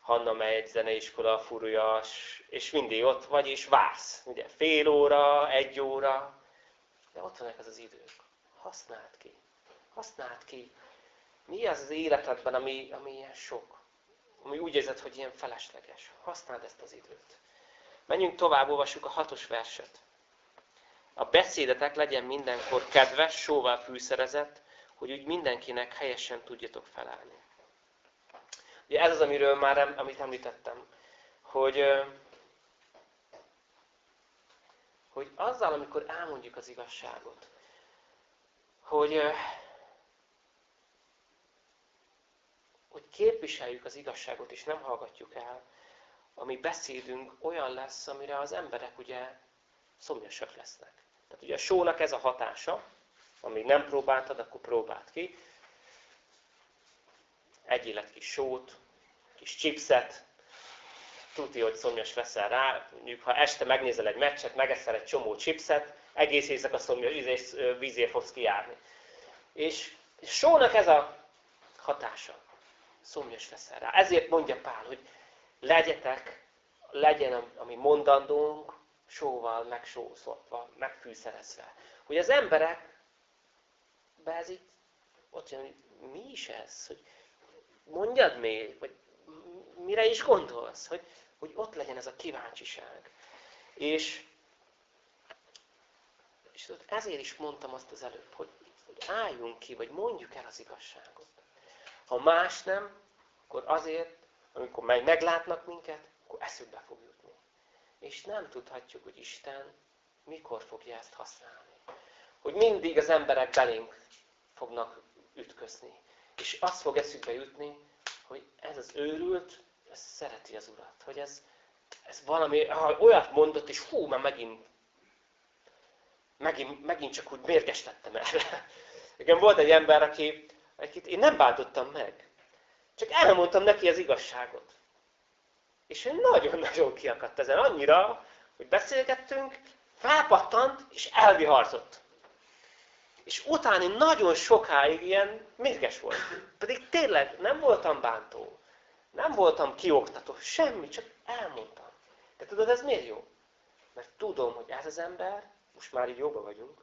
Hanna megy, zeneiskola, furújas, és mindig ott vagy, és vársz. Ugye fél óra, egy óra, de ott vannak az az idők. Használd ki. Használd ki. Mi az az életedben, ami, ami ilyen sok? Ami úgy érzed, hogy ilyen felesleges. Használd ezt az időt. Menjünk tovább, olvassuk a hatos verset. A beszédetek legyen mindenkor kedves, sóval fűszerezett, hogy úgy mindenkinek helyesen tudjatok felállni. Ugye ez az, amiről már amit említettem, hogy, hogy azzal, amikor elmondjuk az igazságot, hogy, hogy képviseljük az igazságot, és nem hallgatjuk el, ami beszédünk olyan lesz, amire az emberek ugye szomjasak lesznek. Tehát ugye a sónak ez a hatása, amíg nem próbáltad, akkor próbáld ki. Egy élet kis sót, kis chipset, tuti, hogy szomjas leszel rá, mondjuk ha este megnézel egy meccset, megeszel egy csomó chipset, egész éjszaka szomjas vízés, vízért fogsz kijárni. És, és sónak ez a hatása. Szomjas leszel rá. Ezért mondja Pál, hogy legyetek, legyen ami mondandónk, sóval megsószolva, megfűszerezve. Hogy az emberek, be ez így, ott jön, hogy mi is ez? Hogy mondjad még, vagy mire is gondolsz, hogy, hogy ott legyen ez a kíváncsiság. És, és ezért is mondtam azt az előbb, hogy, hogy álljunk ki, vagy mondjuk el az igazságot. Ha más nem, akkor azért, amikor meg meglátnak minket, akkor eszükbe fog jutni. És nem tudhatjuk, hogy Isten mikor fogja ezt használni. Hogy mindig az emberek belénk fognak ütközni. És azt fog eszükbe jutni, hogy ez az őrült, ez szereti az Urat. Hogy ez, ez valami, ha olyat mondott, és hú, már megint, megint, megint csak úgy mérges lettem erre. Igen, volt egy ember, aki, akit én nem bántottam meg. Csak elmondtam neki az igazságot. És ő nagyon-nagyon kiakadt ezen. Annyira, hogy beszélgettünk, felpattant, és elviharzott. És utána nagyon sokáig ilyen mérges volt. Pedig tényleg nem voltam bántó. Nem voltam kioktató. Semmi, csak elmondtam. De tudod, ez miért jó? Mert tudom, hogy ez az ember, most már így jóba vagyunk,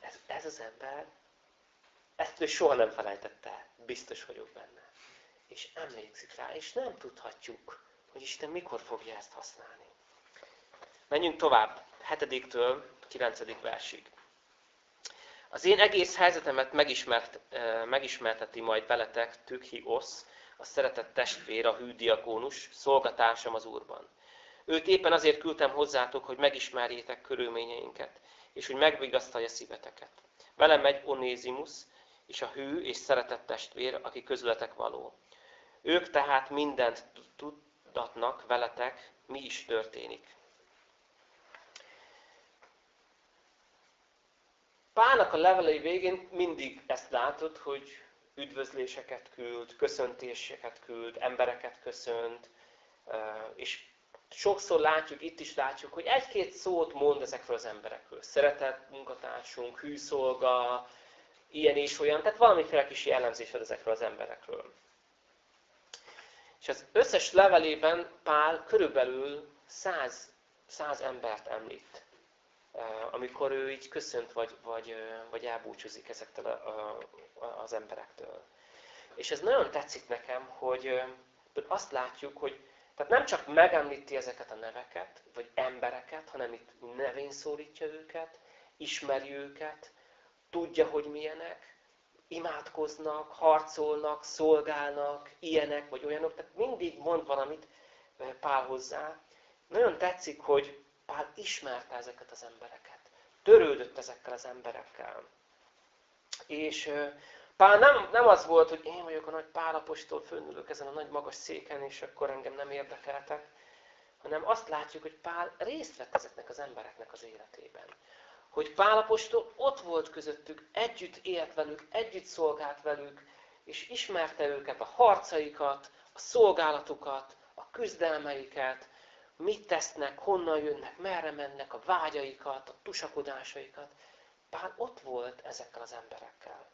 ez, ez az ember, ezt ő soha nem felejtette Biztos vagyok benne. És emlékszik rá, és nem tudhatjuk, hogy Isten mikor fogja ezt használni. Menjünk tovább, 7-től 9. versig. Az én egész helyzetemet megismert, megismerteti majd veletek Osz, a szeretett testvér, a hűdiakónus, szolgatársam az Úrban. Őt éppen azért küldtem hozzátok, hogy megismerjétek körülményeinket, és hogy megvigasztalja szíveteket. Velem megy Onézimus, és a hű és szeretett testvér, aki közületek való. Ők tehát mindent tudatnak veletek, mi is történik. Pálnak a levelei végén mindig ezt látod, hogy üdvözléseket küld, köszöntéseket küld, embereket köszönt, és sokszor látjuk, itt is látjuk, hogy egy-két szót mond ezekről az emberekről. Szeretett munkatársunk, hűszolga, ilyen és olyan, tehát valamiféle kis jellemzés ezekről az emberekről. És az összes levelében Pál körülbelül száz, száz embert említ, amikor ő így köszönt, vagy, vagy, vagy elbúcsúzik ezektől a, a, az emberektől. És ez nagyon tetszik nekem, hogy azt látjuk, hogy tehát nem csak megemlíti ezeket a neveket, vagy embereket, hanem itt nevén szólítja őket, ismeri őket, tudja, hogy milyenek, imádkoznak, harcolnak, szolgálnak, ilyenek vagy olyanok, tehát mindig mond valamit eh, Pál hozzá. Nagyon tetszik, hogy Pál ismerte ezeket az embereket. Törődött ezekkel az emberekkel. És eh, Pál nem, nem az volt, hogy én vagyok a nagy pálapostól, fönnülök ezen a nagy magas széken, és akkor engem nem érdekeltek, hanem azt látjuk, hogy Pál részt vett ezeknek az embereknek az életében. Hogy Pálapostól ott volt közöttük, együtt élt velük, együtt szolgált velük, és ismerte őket, a harcaikat, a szolgálatukat, a küzdelmeiket, mit tesznek, honnan jönnek, merre mennek, a vágyaikat, a tusakodásaikat. Pál ott volt ezekkel az emberekkel.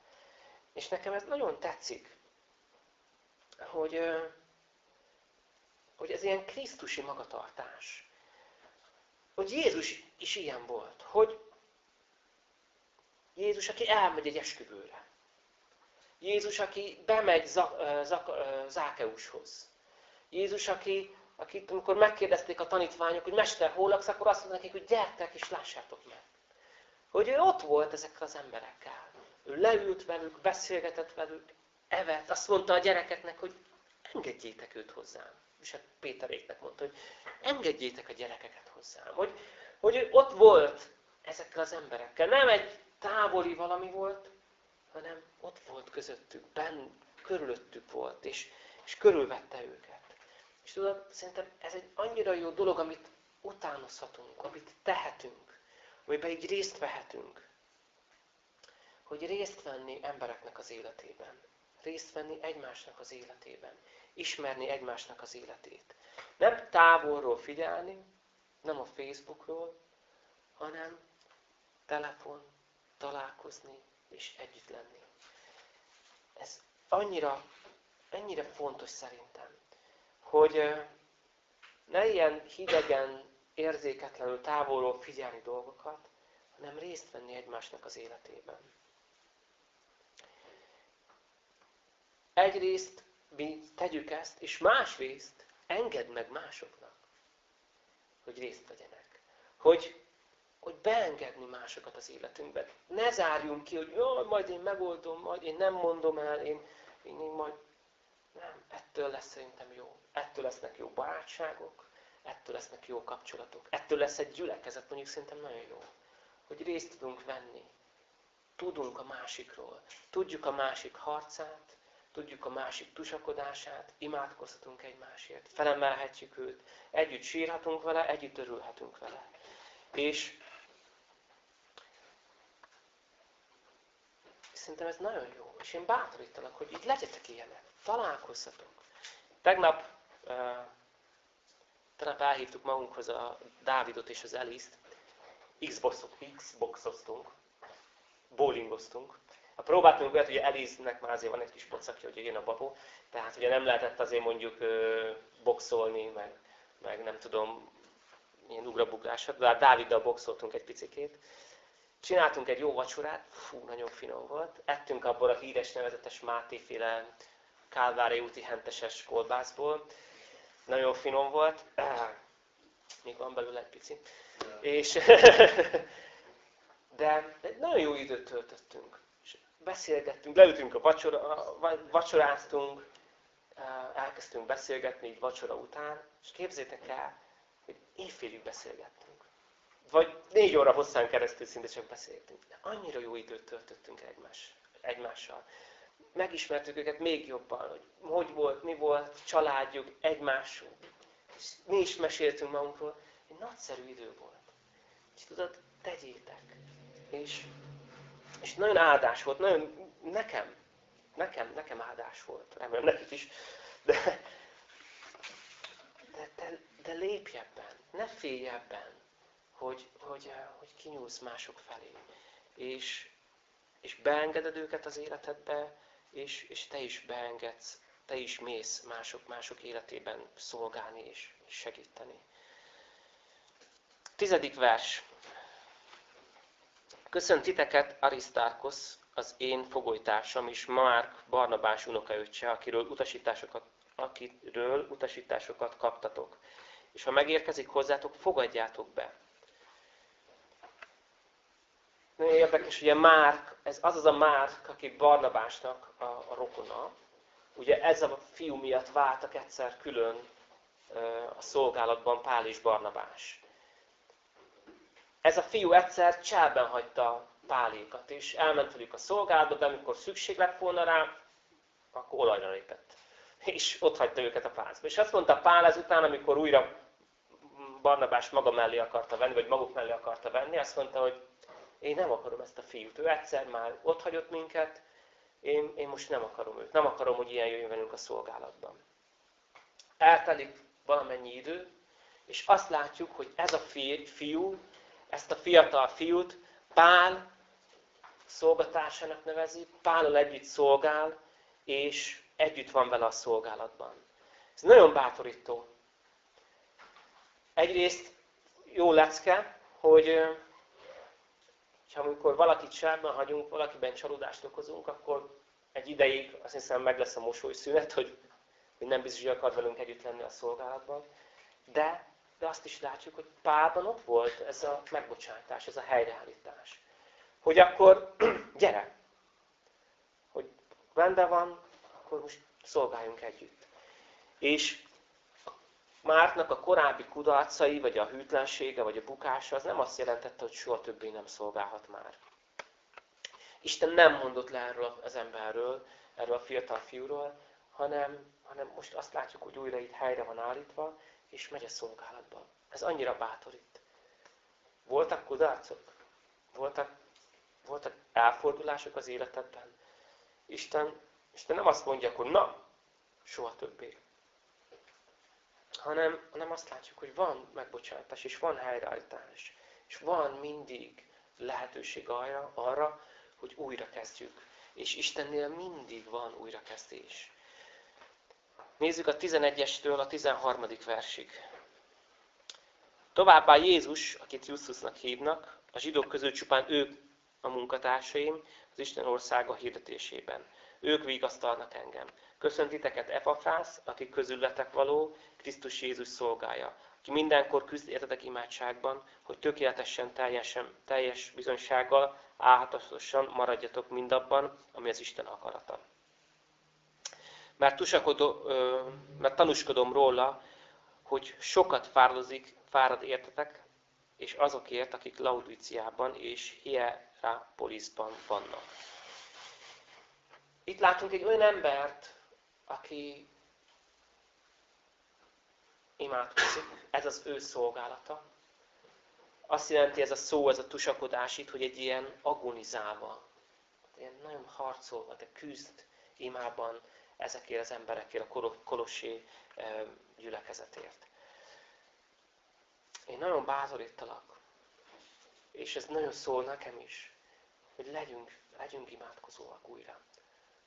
És nekem ez nagyon tetszik, hogy, hogy ez ilyen krisztusi magatartás. Hogy Jézus is ilyen volt. Hogy Jézus, aki elmegy egy esküvőre. Jézus, aki bemegy Zákeushoz. Jézus, aki, akit amikor megkérdezték a tanítványok, hogy Mester, hol laksz, akkor azt mondták nekik, hogy gyertek és lássátok meg. Hogy ő ott volt ezekkel az emberekkel. Ő leült velük, beszélgetett velük, evett. Azt mondta a gyerekeknek, hogy engedjétek őt hozzám. És hát Péteréknek mondta, hogy engedjétek a gyerekeket hozzám. Hogy, hogy ő ott volt ezekkel az emberekkel. Nem egy távoli valami volt, hanem ott volt közöttük, benn, körülöttük volt, és, és körülvette őket. És tudod, szerintem ez egy annyira jó dolog, amit utánozhatunk, amit tehetünk, amiben így részt vehetünk hogy részt venni embereknek az életében. Részt venni egymásnak az életében. Ismerni egymásnak az életét. Nem távolról figyelni, nem a Facebookról, hanem telefon, találkozni és együtt lenni. Ez annyira, ennyire fontos szerintem, hogy ne ilyen hidegen, érzéketlenül távolról figyelni dolgokat, hanem részt venni egymásnak az életében. Egyrészt mi tegyük ezt, és másrészt engedd meg másoknak, hogy részt vegyenek. Hogy, hogy beengedni másokat az életünkben. Ne zárjunk ki, hogy jaj, majd én megoldom, majd én nem mondom el, én, én, én majd... Nem, ettől lesz szerintem jó. Ettől lesznek jó barátságok, ettől lesznek jó kapcsolatok, ettől lesz egy gyülekezet, mondjuk szerintem nagyon jó. Hogy részt tudunk venni. Tudunk a másikról. Tudjuk a másik harcát, tudjuk a másik tusakodását, imádkozhatunk egymásért, felemelhetjük őt, együtt sírhatunk vele, együtt örülhetünk vele. És szerintem ez nagyon jó. És én bátorítalak, hogy itt legyetek ilyenek, találkozzatok. Tegnap, uh, tegnap elhívtuk magunkhoz a Dávidot és az Eliszt, Xboxoztunk, bowlingoztunk, ha próbáltunk olyat, hogy Eliznek már azért van egy kis pocakja, hogy jön a babó, tehát ugye nem lehetett azért mondjuk boxolni, meg, meg nem tudom, ilyen ugrabugrásat, de hát Dáviddal boxoltunk egy picikét. Csináltunk egy jó vacsorát, fú, nagyon finom volt. Ettünk abból a híres nevezetes Máté-féle Kálvári úti henteses kolbászból. Nagyon finom volt. Még van belőle egy pici. És, de egy nagyon jó időt töltöttünk beszélgettünk, leültünk a vacsora, vacsoráztunk, elkezdtünk beszélgetni így vacsora után, és képzétek el, hogy éjfélig beszélgettünk. Vagy négy óra hosszán keresztül szinte csak beszéltünk. De annyira jó időt töltöttünk egymás, egymással. Megismertük őket még jobban, hogy hogy volt, mi volt, családjuk, egymásról. És mi is meséltünk magunkról. Egy nagyszerű idő volt. És tudod, tegyétek. És, és nagyon áldás volt, nagyon nekem, nekem, nekem áldás volt. Remélem nekik is. De, de, de, de lépj ebben, ne félj ebben, hogy, hogy, hogy kinyúlsz mások felé. És, és beengeded őket az életedbe, és, és te is beengedsz, te is mész mások, mások életében szolgálni és, és segíteni. Tizedik vers. Köszönt titeket Arisztárkosz, az én fogolytársam és Márk Barnabás unokaöccse, akiről utasításokat, akiről utasításokat kaptatok. És ha megérkezik hozzátok, fogadjátok be. Nagyon érdekes, ugye Márk, ez az az a Márk, aki Barnabásnak a, a rokona. Ugye ez a fiú miatt váltak egyszer külön a szolgálatban Pál és Barnabás. Ez a fiú egyszer cselben hagyta Pálékat, és elment velük a szolgálatba, de amikor szükség lett volna rá, akkor olajra lépett. És ott hagyta őket a pálcba. És azt mondta Pál ezután, amikor újra Barnabás maga mellé akarta venni, vagy maguk mellé akarta venni, azt mondta, hogy én nem akarom ezt a fiút. Ő egyszer már ott hagyott minket, én, én most nem akarom őt. Nem akarom, hogy ilyen jöjjön velünk a szolgálatban. Eltelik valamennyi idő, és azt látjuk, hogy ez a fiú, ezt a fiatal fiút Pál szolgatársának nevezi, Pállal együtt szolgál, és együtt van vele a szolgálatban. Ez nagyon bátorító. Egyrészt jó lecke, hogy ha amikor valakit sárban hagyunk, valakiben csalódást okozunk, akkor egy ideig azt hiszem meg lesz a mosolyszünet, hogy, hogy nem biztos, hogy akar velünk együtt lenni a szolgálatban. De, de azt is látjuk, hogy Pálban ott volt ez a megbocsátás, ez a helyreállítás. Hogy akkor gyere, hogy rendben van, akkor most szolgáljunk együtt. És Márknak a korábbi kudarcai, vagy a hűtlensége, vagy a bukása, az nem azt jelentette, hogy soha többé nem szolgálhat már. Isten nem mondott le erről az emberről, erről a fiatal fiúról, hanem, hanem most azt látjuk, hogy újra itt helyre van állítva, és megy a szolgálatba. Ez annyira bátorít. Voltak kudarcok? Voltak, voltak elfordulások az életedben? Isten, Isten nem azt mondja, hogy na, soha többé hanem, hanem azt látjuk, hogy van megbocsátás, és van helyreállítás, és van mindig lehetőség arra, arra hogy újra kezdjük. És Istennél mindig van újrakezdés. Nézzük a 11-estől a 13. versig. Továbbá Jézus, akit Justusnak hívnak, a zsidók közül csupán ők a munkatársaim az Isten országa hirdetésében. Ők vigasztalnak engem. Köszöntiteket Epafrász, aki közületek való, Krisztus Jézus szolgája, aki mindenkor küzd értetek imádságban, hogy tökéletesen, teljesen, teljes bizonysággal, álhatatosan maradjatok mindabban, ami az Isten akarata. Mert, tusakodó, mert tanúskodom róla, hogy sokat fáradozik, fárad értetek, és azokért, akik Laudiciában és Hierapolisban vannak. Itt látunk egy olyan embert, aki imádkozik, ez az ő szolgálata. Azt jelenti ez a szó, ez a tusakodás itt, hogy egy ilyen agonizálva, ilyen nagyon harcolva, de küzd imában ezekért az emberekért, a kolossé gyülekezetért. Én nagyon bátorítalak, és ez nagyon szól nekem is, hogy legyünk, legyünk imádkozóak újra.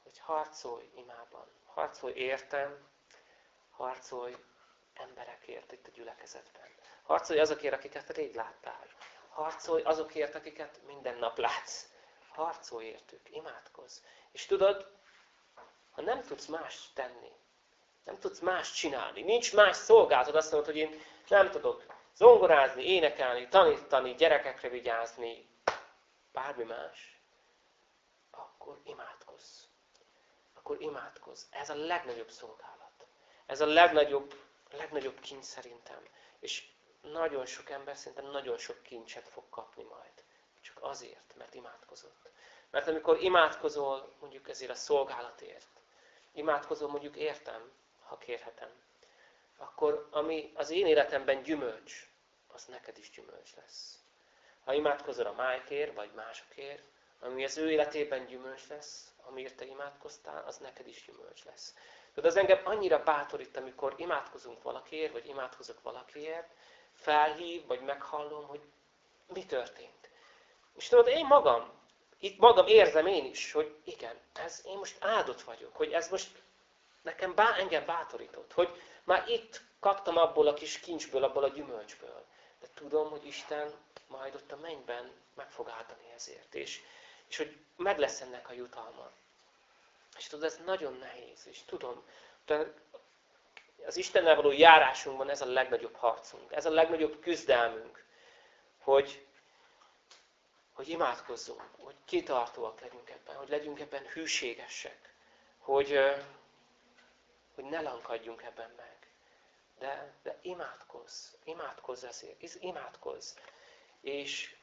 Hogy harcolj imában, harcolj értem, harcolj emberekért itt a gyülekezetben. Harcolj azokért, akiket rég láttál. Harcolj azokért, akiket minden nap látsz. Harcolj értük, imádkozz. És tudod, ha nem tudsz más tenni, nem tudsz más csinálni, nincs más szolgálatod, azt mondod, hogy én nem tudok zongorázni, énekelni, tanítani, gyerekekre vigyázni, bármi más, akkor imádkozz akkor imádkozz. Ez a legnagyobb szolgálat. Ez a legnagyobb, legnagyobb kincs szerintem. És nagyon sok ember szerintem nagyon sok kincset fog kapni majd. Csak azért, mert imádkozott. Mert amikor imádkozol mondjuk ezért a szolgálatért, imádkozol mondjuk értem, ha kérhetem, akkor ami az én életemben gyümölcs, az neked is gyümölcs lesz. Ha imádkozol a májkért, vagy másokért, ami az ő életében gyümölcs lesz, amiért te imádkoztál, az neked is gyümölcs lesz. Tudod, az engem annyira bátorít, amikor imádkozunk valakiért, vagy imádkozok valakiért, felhív, vagy meghallom, hogy mi történt. És tudod, én magam, itt magam érzem én is, hogy igen, ez, én most áldott vagyok, hogy ez most nekem bá, engem bátorított, hogy már itt kaptam abból a kis kincsből, abból a gyümölcsből. De tudom, hogy Isten majd ott a mennyben meg fog áldani ezért. És, és hogy meg lesz ennek a jutalma. És tudod, ez nagyon nehéz. És tudom, de az Istennel való járásunkban ez a legnagyobb harcunk. Ez a legnagyobb küzdelmünk. Hogy, hogy imádkozzunk, hogy kitartóak legyünk ebben, hogy legyünk ebben hűségesek, hogy, hogy ne lankadjunk ebben meg. De, de imádkozz, imádkozz ezért, imádkozz. És,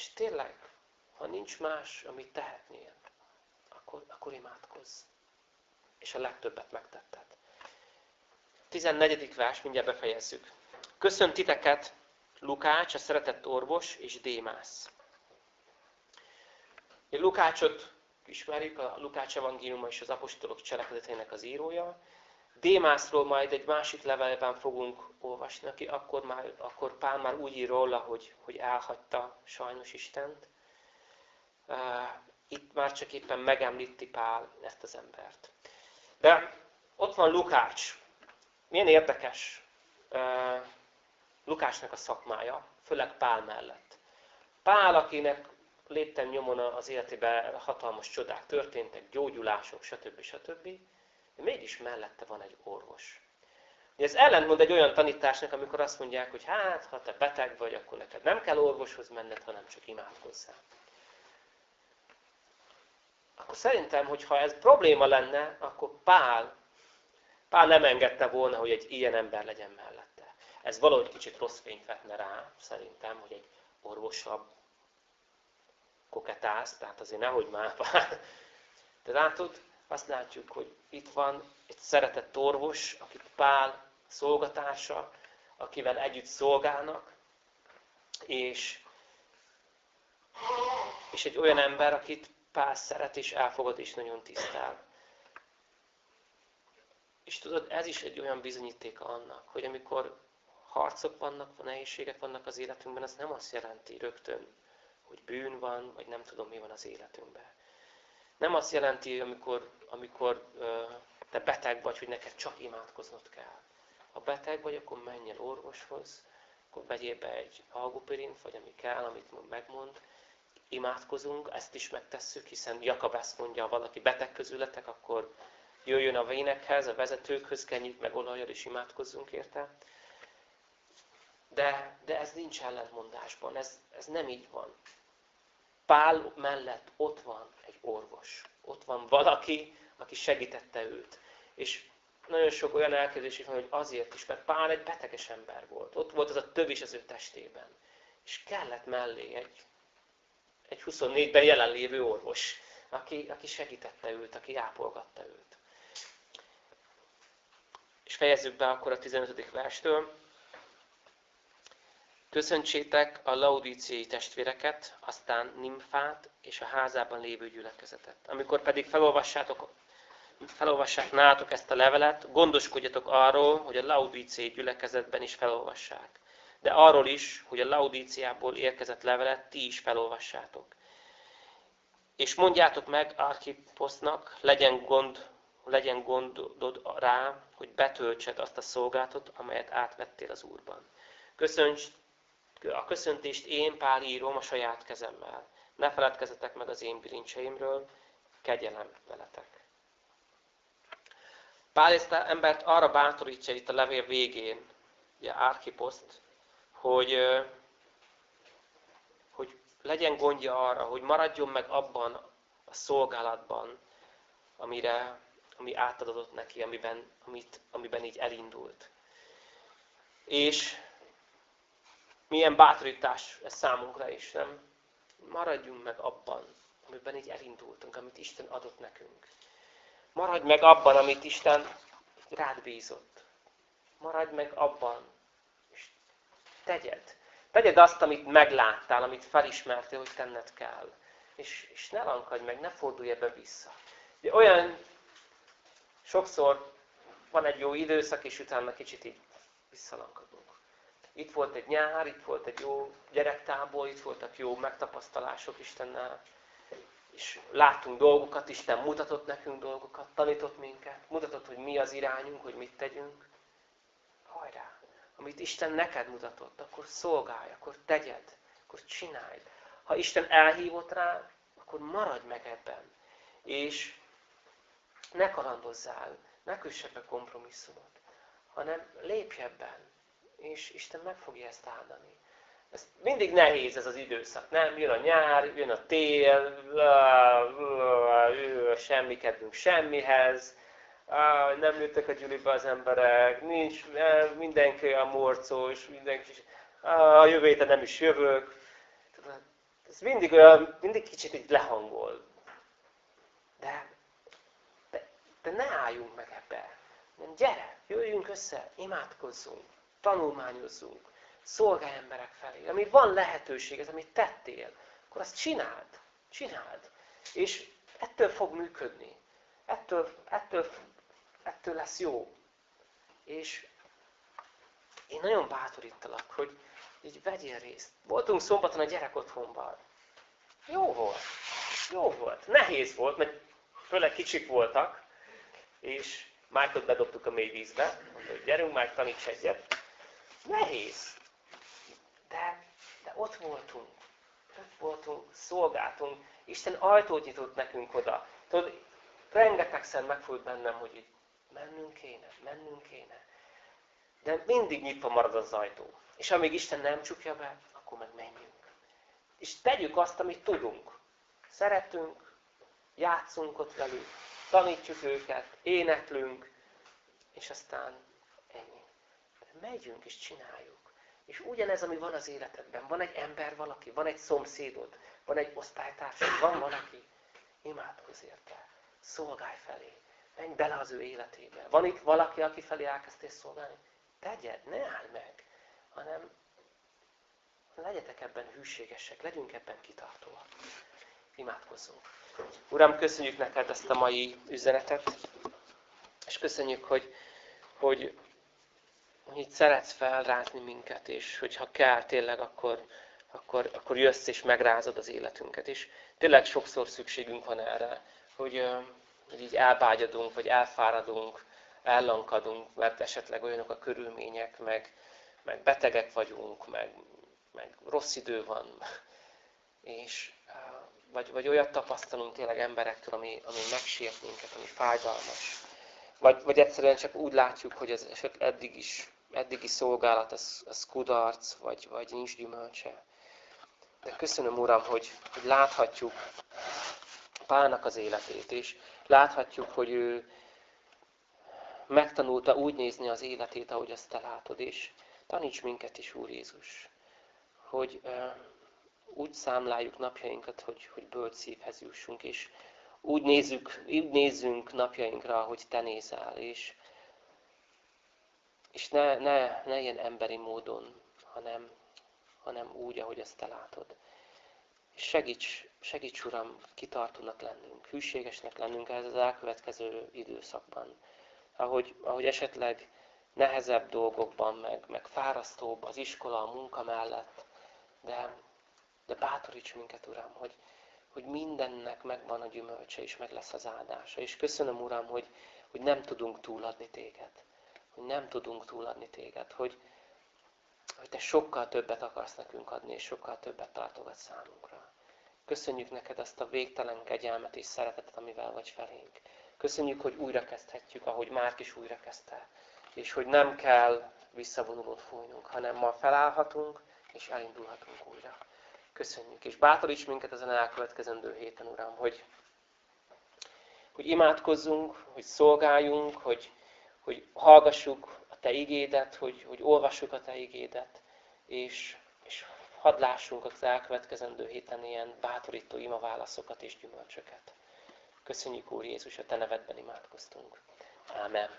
és tényleg, ha nincs más, amit tehetnél, akkor, akkor imádkozz. És a legtöbbet megtetted. 14. vers, mindjárt befejezzük. Köszönt titeket Lukács, a szeretett orvos, és Démász. Lukácsot ismerjük, a Lukács evangéliuma és az apostolok cselekedetének az írója. Démászról majd egy másik levelben fogunk olvasni, aki akkor, már, akkor Pál már úgy ír róla, hogy, hogy elhagyta sajnos Istent. Itt már csak éppen megemlíti Pál ezt az embert. De ott van Lukács. Milyen érdekes Lukácsnak a szakmája, főleg Pál mellett. Pál, akinek lépten nyomon az életében hatalmas csodák történtek, gyógyulások, stb. stb. De mégis mellette van egy orvos. Ez ellentmond egy olyan tanításnak, amikor azt mondják, hogy hát, ha te beteg vagy, akkor neked nem kell orvoshoz menned, hanem csak imádkozzál. Akkor szerintem, hogy ha ez probléma lenne, akkor Pál, Pál nem engedte volna, hogy egy ilyen ember legyen mellette. Ez valahogy kicsit rossz fényt vetne rá, szerintem, hogy egy orvosabb koketász, tehát azért nehogy már Pál. De látod, azt látjuk, hogy itt van egy szeretett orvos, akit Pál szolgatása, akivel együtt szolgálnak, és, és egy olyan ember, akit Pál szeret és elfogad és nagyon tisztel. És tudod, ez is egy olyan bizonyítéka annak, hogy amikor harcok vannak, nehézségek vannak az életünkben, az nem azt jelenti rögtön, hogy bűn van, vagy nem tudom mi van az életünkben. Nem azt jelenti, amikor, amikor te beteg vagy, hogy neked csak imádkoznod kell. Ha beteg vagy, akkor menj el orvoshoz, akkor vegyél be egy algopirint, vagy ami kell, amit megmond, imádkozunk, ezt is megtesszük, hiszen Jakab ezt mondja, ha valaki beteg közületek, akkor jöjjön a vénekhez, a vezetőkhöz, kenjük meg olajjal, és imádkozzunk érte. De, de ez nincs ellentmondásban, ez, ez nem így van. Pál mellett ott van egy orvos. Ott van valaki, aki segítette őt. És nagyon sok olyan elkezdés van, hogy azért is, mert Pál egy beteges ember volt. Ott volt az a tövis az ő testében. És kellett mellé egy, egy 24-ben jelenlévő orvos, aki, aki segítette őt, aki ápolgatta őt. És fejezzük be akkor a 15. verstől. Köszöntsétek a laudíciai testvéreket, aztán Nimfát és a házában lévő gyülekezetet. Amikor pedig felolvassátok, felolvassák nálatok ezt a levelet, gondoskodjatok arról, hogy a laudíciai gyülekezetben is felolvassák. De arról is, hogy a laudíciából érkezett levelet ti is felolvassátok. És mondjátok meg Archiposznak, legyen gond, legyen gondod rá, hogy betöltsed azt a szolgálatot, amelyet átvettél az Úrban. Köszönts a köszöntést én, Pál írom a saját kezemmel. Ne feledkezzetek meg az én bilincseimről, kegyelem veletek. Pál ezt embert arra bátorítja itt a levél végén, ugye Árkiposzt, hogy, hogy legyen gondja arra, hogy maradjon meg abban a szolgálatban, amire, ami átadott neki, amiben, amit, amiben így elindult. És milyen bátorítás ez számunkra is, nem? Maradjunk meg abban, amiben így elindultunk, amit Isten adott nekünk. Maradj meg abban, amit Isten rád bízott. Maradj meg abban, és tegyed. Tegyed azt, amit megláttál, amit felismertél, hogy tenned kell. És, és ne lankadj meg, ne fordulj ebbe vissza. De olyan sokszor van egy jó időszak, és utána kicsit így visszalankadunk. Itt volt egy nyár, itt volt egy jó gyerektábor, itt voltak jó megtapasztalások Istennel, és láttunk dolgokat, Isten mutatott nekünk dolgokat, tanított minket, mutatott, hogy mi az irányunk, hogy mit tegyünk. Hajrá! Amit Isten neked mutatott, akkor szolgálj, akkor tegyed, akkor csinálj. Ha Isten elhívott rá, akkor maradj meg ebben. És ne kalandozzál, ne kösse be kompromisszumot, hanem lépj ebben, és Isten meg fogja ezt áldani. Ez mindig nehéz ez az időszak, nem? Jön a nyár, jön a tél, semmi kedvünk semmihez, nem jöttek a gyuliba az emberek, nincs, mindenki a morcos, mindenki, a jövő héten nem is jövök. Ez mindig olyan, mindig kicsit így lehangol. De, de, de ne álljunk meg ebbe. Gyere, jöjjünk össze, imádkozzunk, tanulmányozzunk, szolgálj emberek felé. Ami van lehetőség, ez amit tettél, akkor azt csináld. Csináld. És ettől fog működni. Ettől, ettől, ettől lesz jó. És én nagyon bátorítalak, hogy így vegyél részt. Voltunk szombaton a gyerek otthonban. Jó volt. Jó volt. Nehéz volt, mert főleg kicsik voltak, és Michael bedobtuk a mély vízbe, mondta, hogy gyerünk, már taníts egyet. Nehéz. De, de ott voltunk. Ott voltunk, szolgáltunk. Isten ajtót nyitott nekünk oda. Tudod, rengetegszer megfordult bennem, hogy így mennünk kéne, mennünk kéne. De mindig nyitva marad az ajtó. És amíg Isten nem csukja be, akkor meg menjünk. És tegyük azt, amit tudunk. Szeretünk, játszunk ott velük, tanítjuk őket, éneklünk, és aztán megyünk és csináljuk. És ugyanez, ami van az életedben. Van egy ember valaki, van egy szomszédod, van egy osztálytársad, van valaki. Imádkozz érte. Szolgálj felé. Menj bele az ő életébe. Van itt valaki, aki felé elkezdtél szolgálni? Tegyed, ne állj meg, hanem legyetek ebben hűségesek, legyünk ebben kitartóak. Imádkozzunk. Uram, köszönjük neked ezt a mai üzenetet, és köszönjük, hogy, hogy hogy szeretsz felrázni minket, és hogyha kell tényleg, akkor, akkor, akkor jössz és megrázod az életünket. És tényleg sokszor szükségünk van erre, hogy, hogy így elbágyadunk, vagy elfáradunk, ellankadunk, mert esetleg olyanok a körülmények, meg, meg betegek vagyunk, meg, meg rossz idő van, és vagy, vagy olyat tapasztalunk tényleg emberektől, ami, ami megsért minket, ami fájdalmas. Vagy, vagy egyszerűen csak úgy látjuk, hogy ez eddig is eddigi szolgálat az, az kudarc, vagy, vagy nincs gyümölcse. De köszönöm, Uram, hogy, hogy láthatjuk Pálnak az életét, és láthatjuk, hogy ő megtanulta úgy nézni az életét, ahogy ezt te látod, és taníts minket is, Úr Jézus, hogy uh, úgy számláljuk napjainkat, hogy, hogy bölcs szívhez jussunk, és úgy, nézzük, úgy nézzünk napjainkra, hogy te nézel, és és ne, ne, ne ilyen emberi módon, hanem, hanem úgy, ahogy ezt te látod. És segíts, segíts, Uram, kitartónak lennünk, hűségesnek lennünk ez az elkövetkező időszakban. Ahogy, ahogy esetleg nehezebb dolgokban, meg, meg fárasztóbb az iskola, a munka mellett, de, de bátoríts minket, Uram, hogy, hogy mindennek megvan a gyümölcse, és meg lesz az áldása. És köszönöm, Uram, hogy, hogy nem tudunk túladni téged hogy nem tudunk túladni téged, hogy, hogy te sokkal többet akarsz nekünk adni, és sokkal többet tartogatsz számunkra. Köszönjük neked ezt a végtelen kegyelmet és szeretetet, amivel vagy felénk. Köszönjük, hogy újra kezdhetjük, ahogy Márk is újra kezdte. És hogy nem kell visszavonulót fújnunk, hanem ma felállhatunk, és elindulhatunk újra. Köszönjük, és bátoríts minket ezen elkövetkezendő héten, Uram, hogy, hogy imádkozzunk, hogy szolgáljunk, hogy, hogy hallgassuk a Te igédet, hogy, hogy olvassuk a Te igédet, és, és hadd lássunk az elkövetkezendő héten ilyen bátorító ima válaszokat és gyümölcsöket. Köszönjük, Úr Jézus, a Te nevedben imádkoztunk. Amen.